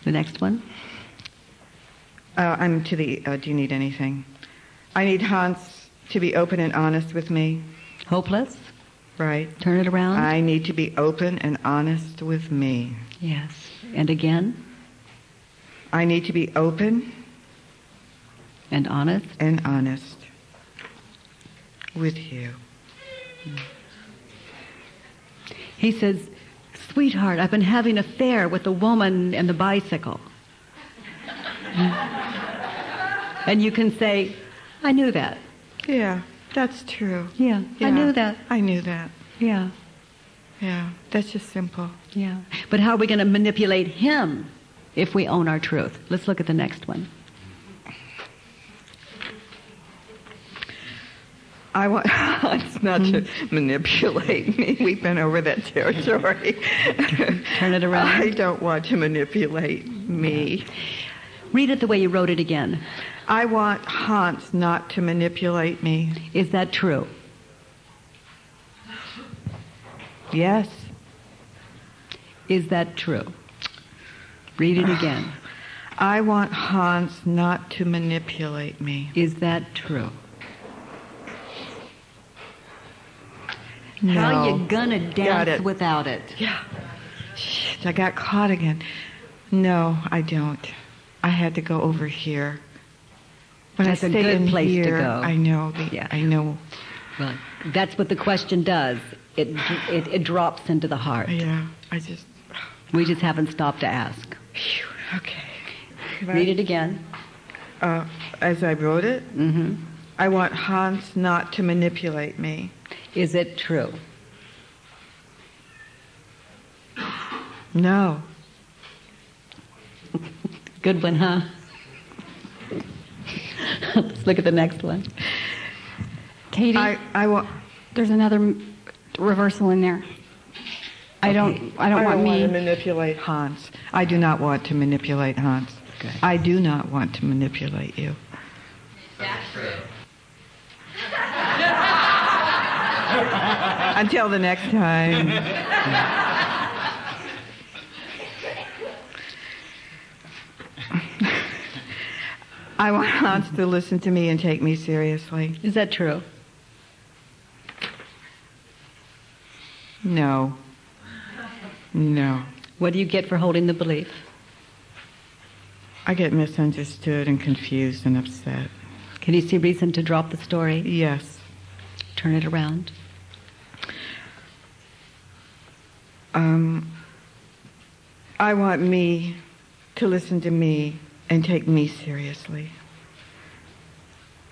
The next one? Uh, I'm to the. Uh, do you need anything? I need Hans to be open and honest with me. Hopeless? Right. Turn it around? I need to be open and honest with me. Yes. And again? I need to be open And honest? and honest with you. He says, Sweetheart, I've been having an affair with the woman and the bicycle. and you can say, I knew that. Yeah, that's true. Yeah, Yeah, I knew that. I knew that. Yeah, Yeah, that's just simple. yeah. But how are we going to manipulate him if we own our truth? Let's look at the next one. I want Hans not to manipulate me. We've been over that territory. Turn it around. I don't want to manipulate me. Read it the way you wrote it again. I want Hans not to manipulate me. Is that true? Yes. Is that true? Read it again. I want Hans not to manipulate me. Is that true? No. How you gonna dance it. without it? Yeah. Shit, I got caught again. No, I don't. I had to go over here. When That's I a good in place to go. I know. The, Yeah. I know. Well, that's what the question does. It, it, it drops into the heart. Yeah. I just. We just haven't stopped to ask. Phew, okay. Read it again. Uh, as I wrote it, Mm-hmm. I want Hans not to manipulate me. Is it true? No. Good one, huh? Let's look at the next one. Katie, I, I want. there's another m- reversal in there. I don't. I don't want want me. to manipulate Hans. I do not want to manipulate Hans. I do not want to manipulate you. Until the next time. I want Hans to listen to me and take me seriously. Is that true? No. No. What do you get for holding the belief? I get misunderstood and confused and upset. Can you see reason to drop the story? Yes. Turn it around. Um, I want me to listen to me and take me seriously.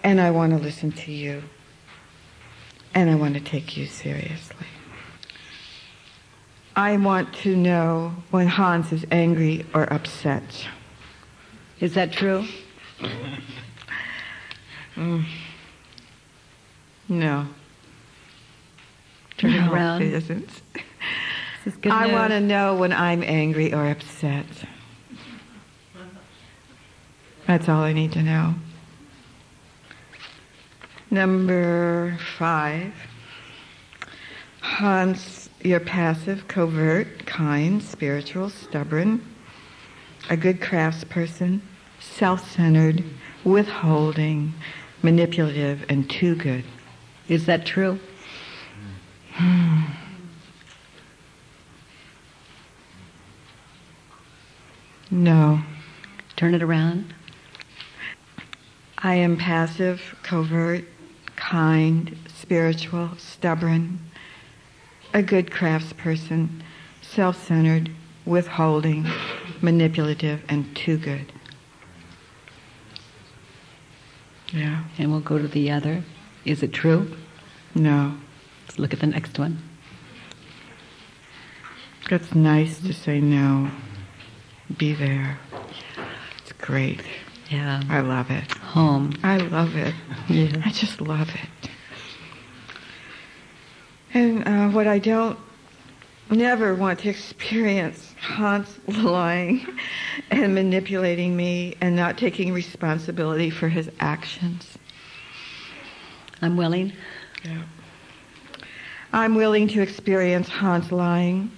And I want to listen to you. And I want to take you seriously. I want to know when Hans is angry or upset. Is that true? Mm. No. Turn no, around. It isn't. This is good I news. want to know when I'm angry or upset. That's all I need to know. Number five. Hans, you're passive, covert, kind, spiritual, stubborn, a good craftsperson, self centered, withholding, manipulative, and too good. Is that true? Hmm. No. Turn it around. I am passive, covert, kind, spiritual, stubborn, a good craftsperson, self centered, withholding, manipulative, and too good. Yeah. And we'll go to the other. Is it true? No. Let's look at the next one. It's nice to say no. Be there. It's great. Yeah. I love it. Home. I love it. Yeah. I just love it. And uh, what I don't never want to experience Hans lying and manipulating me and not taking responsibility for his actions. I'm willing. Yeah. I'm willing to experience Hans lying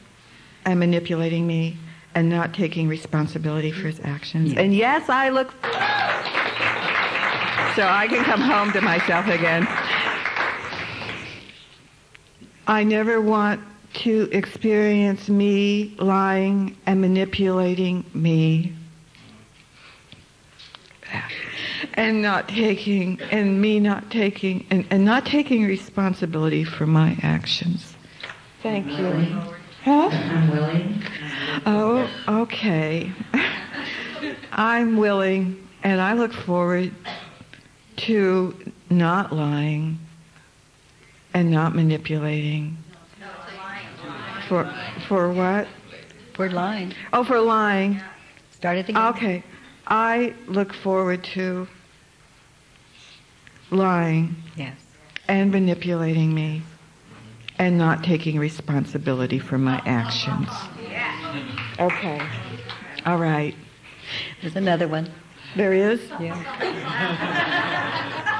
and manipulating me and not taking responsibility for his actions. Yes. And yes, I look so I can come home to myself again. I never want to experience me lying and manipulating me and not taking and me not taking and, and not taking responsibility for my actions. Thank you. Huh? I'm willing. Oh, okay. I'm willing and I look forward to not lying and not manipulating. For for what? For lying. Oh, for lying. Start it again. Okay. I look forward to lying Yes. and manipulating me and not taking responsibility for my actions. Okay. All right. There's another one. There is? Yeah.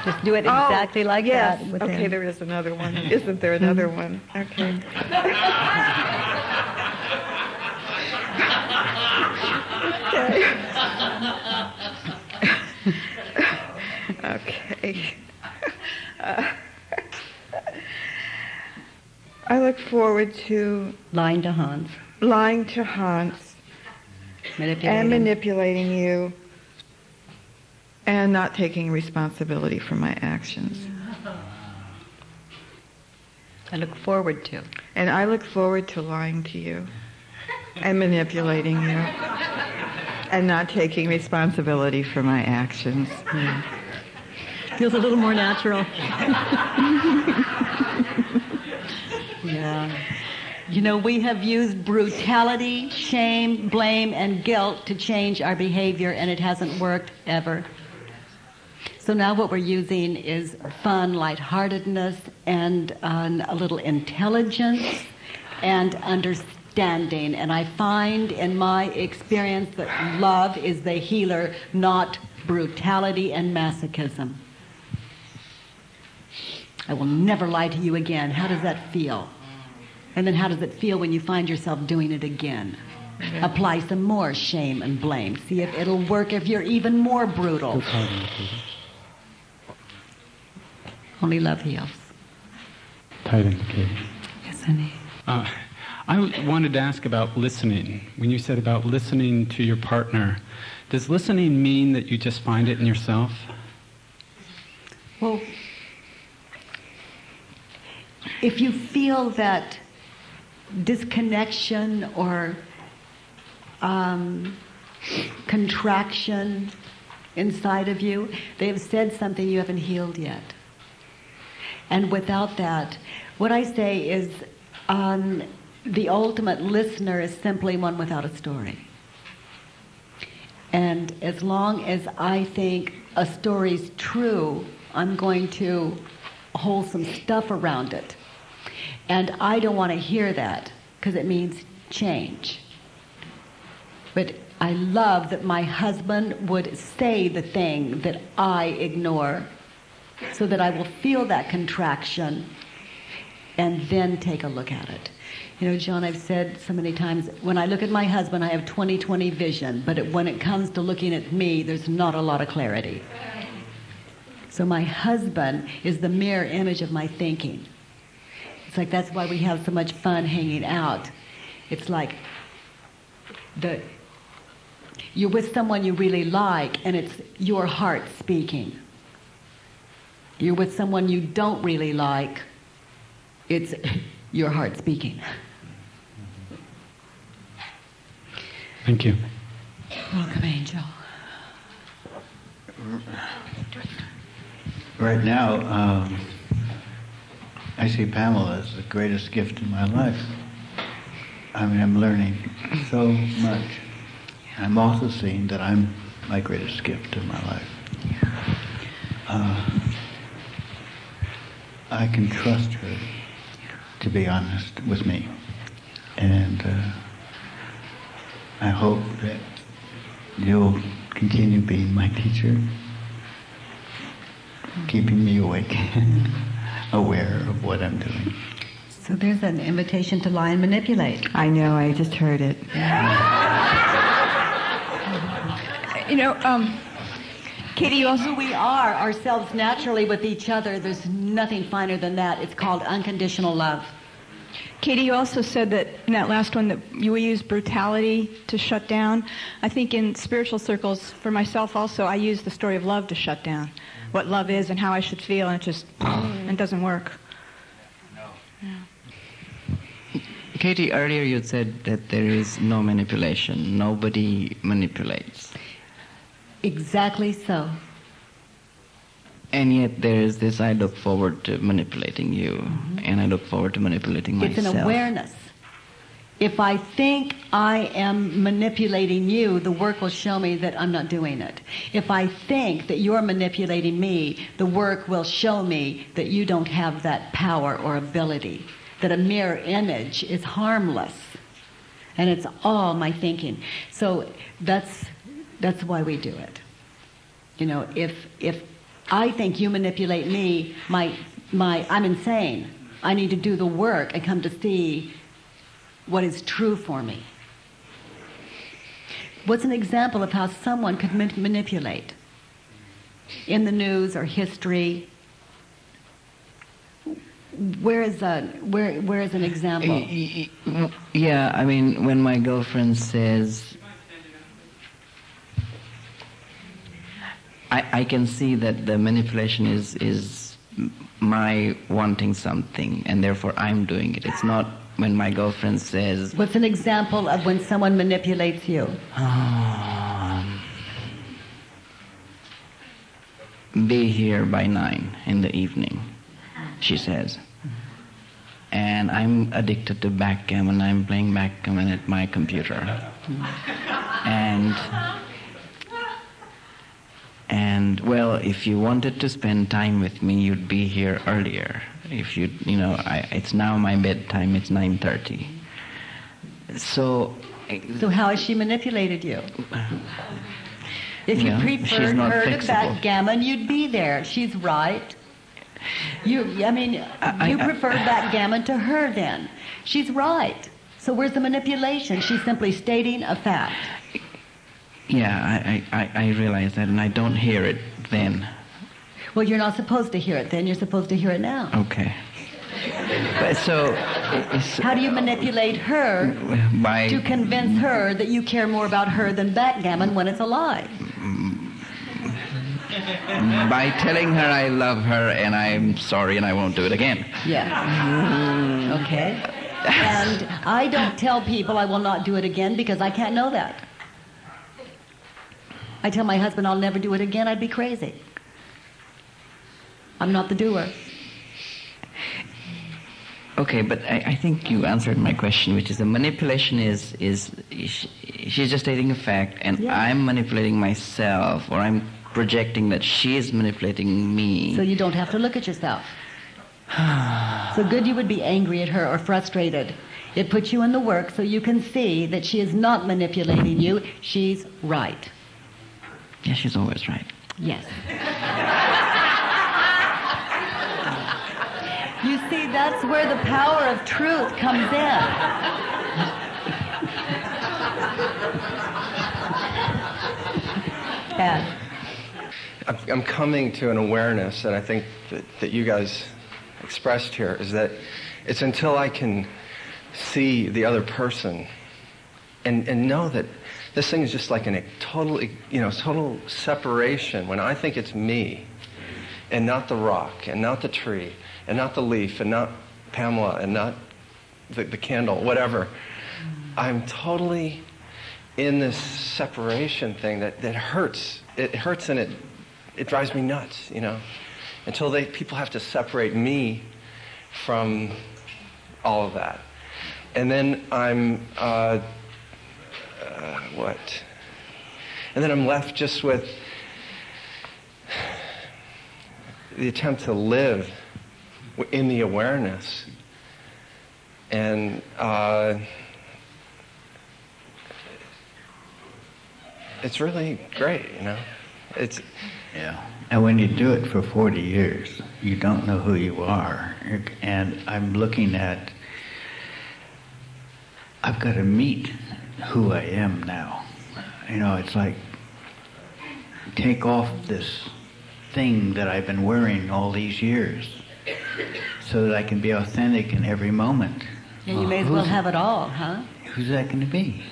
Just do it Oh, exactly like yes. that. Okay, there is another one. Isn't there another one? Okay. okay. Uh, I look forward to Lying to Hans. lying to Hans Manipulating. and manipulating you and not taking responsibility for my actions. I look forward to. And I look forward to lying to you and manipulating you and not taking responsibility for my actions. Feels a little more natural. yeah. You know, we have used brutality, shame, blame, and guilt to change our behavior, and it hasn't worked ever. So now what we're using is fun, lightheartedness, and um, a little intelligence and understanding. And I find in my experience that love is the healer, not brutality and masochism. I will never lie to you again. How does that feel? And then how does it feel when you find yourself doing it again? Apply some more shame and blame. See if it'll work if you're even more brutal. Only love heals. Tight indicator. Yes, honey. Uh, I wanted to ask about listening. When you said about listening to your partner, does listening mean that you just find it in yourself? Well, if you feel that disconnection or um, contraction inside of you, they have said something you haven't healed yet. And without that, what I say is um, the ultimate listener is simply one without a story. And as long as I think a story's true, I'm going to hold some stuff around it. And I don't want to hear that because it means change. But I love that my husband would say the thing that I ignore so that I will feel that contraction and then take a look at it. You know, John, I've said so many times, when I look at my husband, I have 20 20 vision, but it, when it comes to looking at me, there's not a lot of clarity. So my husband is the mirror image of my thinking. It's like that's why we have so much fun hanging out. It's like the you're with someone you really like and it's your heart speaking. You're with someone you don't really like, it's your heart speaking. Thank you. Welcome, Angel. Right now, um, I see Pamela as the greatest gift in my life. I mean, I'm learning so much. I'm also seeing that I'm my greatest gift in my life. Uh, I can trust her to be honest with me. And uh, I hope that you'll continue being my teacher, keeping me awake aware of what I'm doing. So there's an invitation to lie and manipulate. I know, I just heard it. You know, um, Katie, Also, we are ourselves naturally with each other, there's nothing finer than that. It's called unconditional love. Katie, you also said that in that last one that you use brutality to shut down. I think in spiritual circles, for myself also, I use the story of love to shut down what love is and how I should feel, and it just it doesn't work. Katie, earlier you said that there is no manipulation. Nobody manipulates. Exactly so. And yet there is this I look forward to manipulating you, mm-hmm. and I look forward to manipulating myself. It's an awareness. If I think I am manipulating you, the work will show me that I'm not doing it. If I think that you're manipulating me, the work will show me that you don't have that power or ability, that a mirror image is harmless. And it's all my thinking. So that's, that's why we do it. You know, if, if I think you manipulate me, my, my, I'm insane. I need to do the work and come to see what is true for me. What's an example of how someone could ma- manipulate in the news or history? Where is a where where is an example? Yeah, I mean, when my girlfriend says, I, I can see that the manipulation is is my wanting something, and therefore I'm doing it. It's not when my girlfriend says. What's an example of when someone manipulates you? Um, be here by nine in the evening, she says. And I'm addicted to backgammon. I'm playing backgammon at my computer. And and well, if you wanted to spend time with me, you'd be here earlier. If you you know I, it's now my bedtime it's 9.30 so so how has she manipulated you? If you preferred her fixable. to backgammon you'd be there. She's right. You i mean I, you I, prefer backgammon to her then. She's right. So where's the manipulation? She's simply stating a fact yeah I, I, I realize that and i don't hear it then well, you're not supposed to hear it then. You're supposed to hear it now. Okay. But so, how do you manipulate her by, to convince her that you care more about her than backgammon when it's a lie? By telling her I love her and I'm sorry and I won't do it again. Yeah. Okay. And I don't tell people I will not do it again because I can't know that. I tell my husband I'll never do it again, I'd be crazy. I'm not the doer. Okay, but I, I think you answered my question, which is the manipulation is is she, she's just stating a fact, and Yeah. I'm manipulating myself, or I'm projecting that she is manipulating me. So you don't have to look at yourself. so good you would be angry at her or frustrated. It puts you in the work so you can see that she is not manipulating you. She's right. Yeah, she's always right. Yes. You see, that's where the power of truth comes in. Ed. I'm, I'm coming to an awareness, and I think that, that you guys expressed here, is that it's until I can see the other person and, and know that this thing is just like a total, you know, total separation when I think it's me and not the rock and not the tree and not the leaf and not Pamela and not the, the candle, whatever. I'm totally in this separation thing that, that hurts. It hurts and it, it drives me nuts, you know, until they, people have to separate me from all of that. And then I'm, uh, uh, what? And then I'm left just with the attempt to live in the awareness. And uh, it's really great, you know. It's Yeah. And when you do it for 40 years, you don't know who you are. And I'm looking at, I've got to meet who I am now. You know, it's like take off this thing that I've been wearing all these years so that I can be authentic in every moment. And you may as well have it all, huh? Who's that going to be?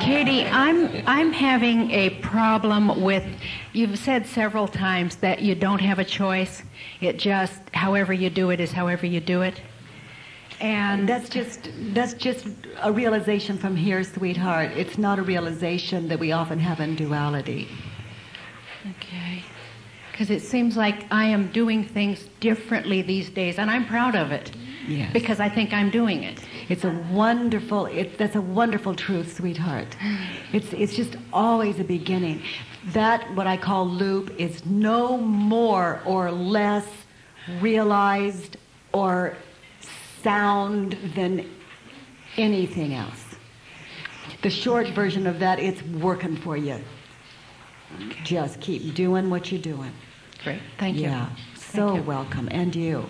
Katie, I'm I'm having a problem with you've said several times that you don't have a choice. It just however you do it is however you do it. And that's just that's just a realization from here, sweetheart. It's not a realization that we often have in duality. Okay. Because it seems like I am doing things differently these days, and I'm proud of it. Yes. Because I think I'm doing it. It's a wonderful. It, that's a wonderful truth, sweetheart. It's it's just always a beginning. That what I call loop is no more or less realized or sound than anything else. The short version of that, it's working for you. Just keep doing what you're doing. Great. Thank you. Yeah. So you. welcome. And you.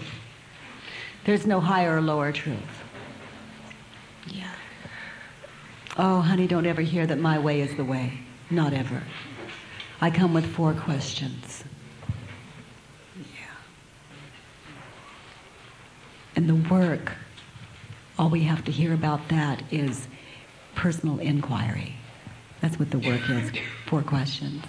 There's no higher or lower truth. Yeah. Oh, honey, don't ever hear that my way is the way. Not ever. I come with four questions. And the work, all we have to hear about that is personal inquiry. That's what the work is. Four questions.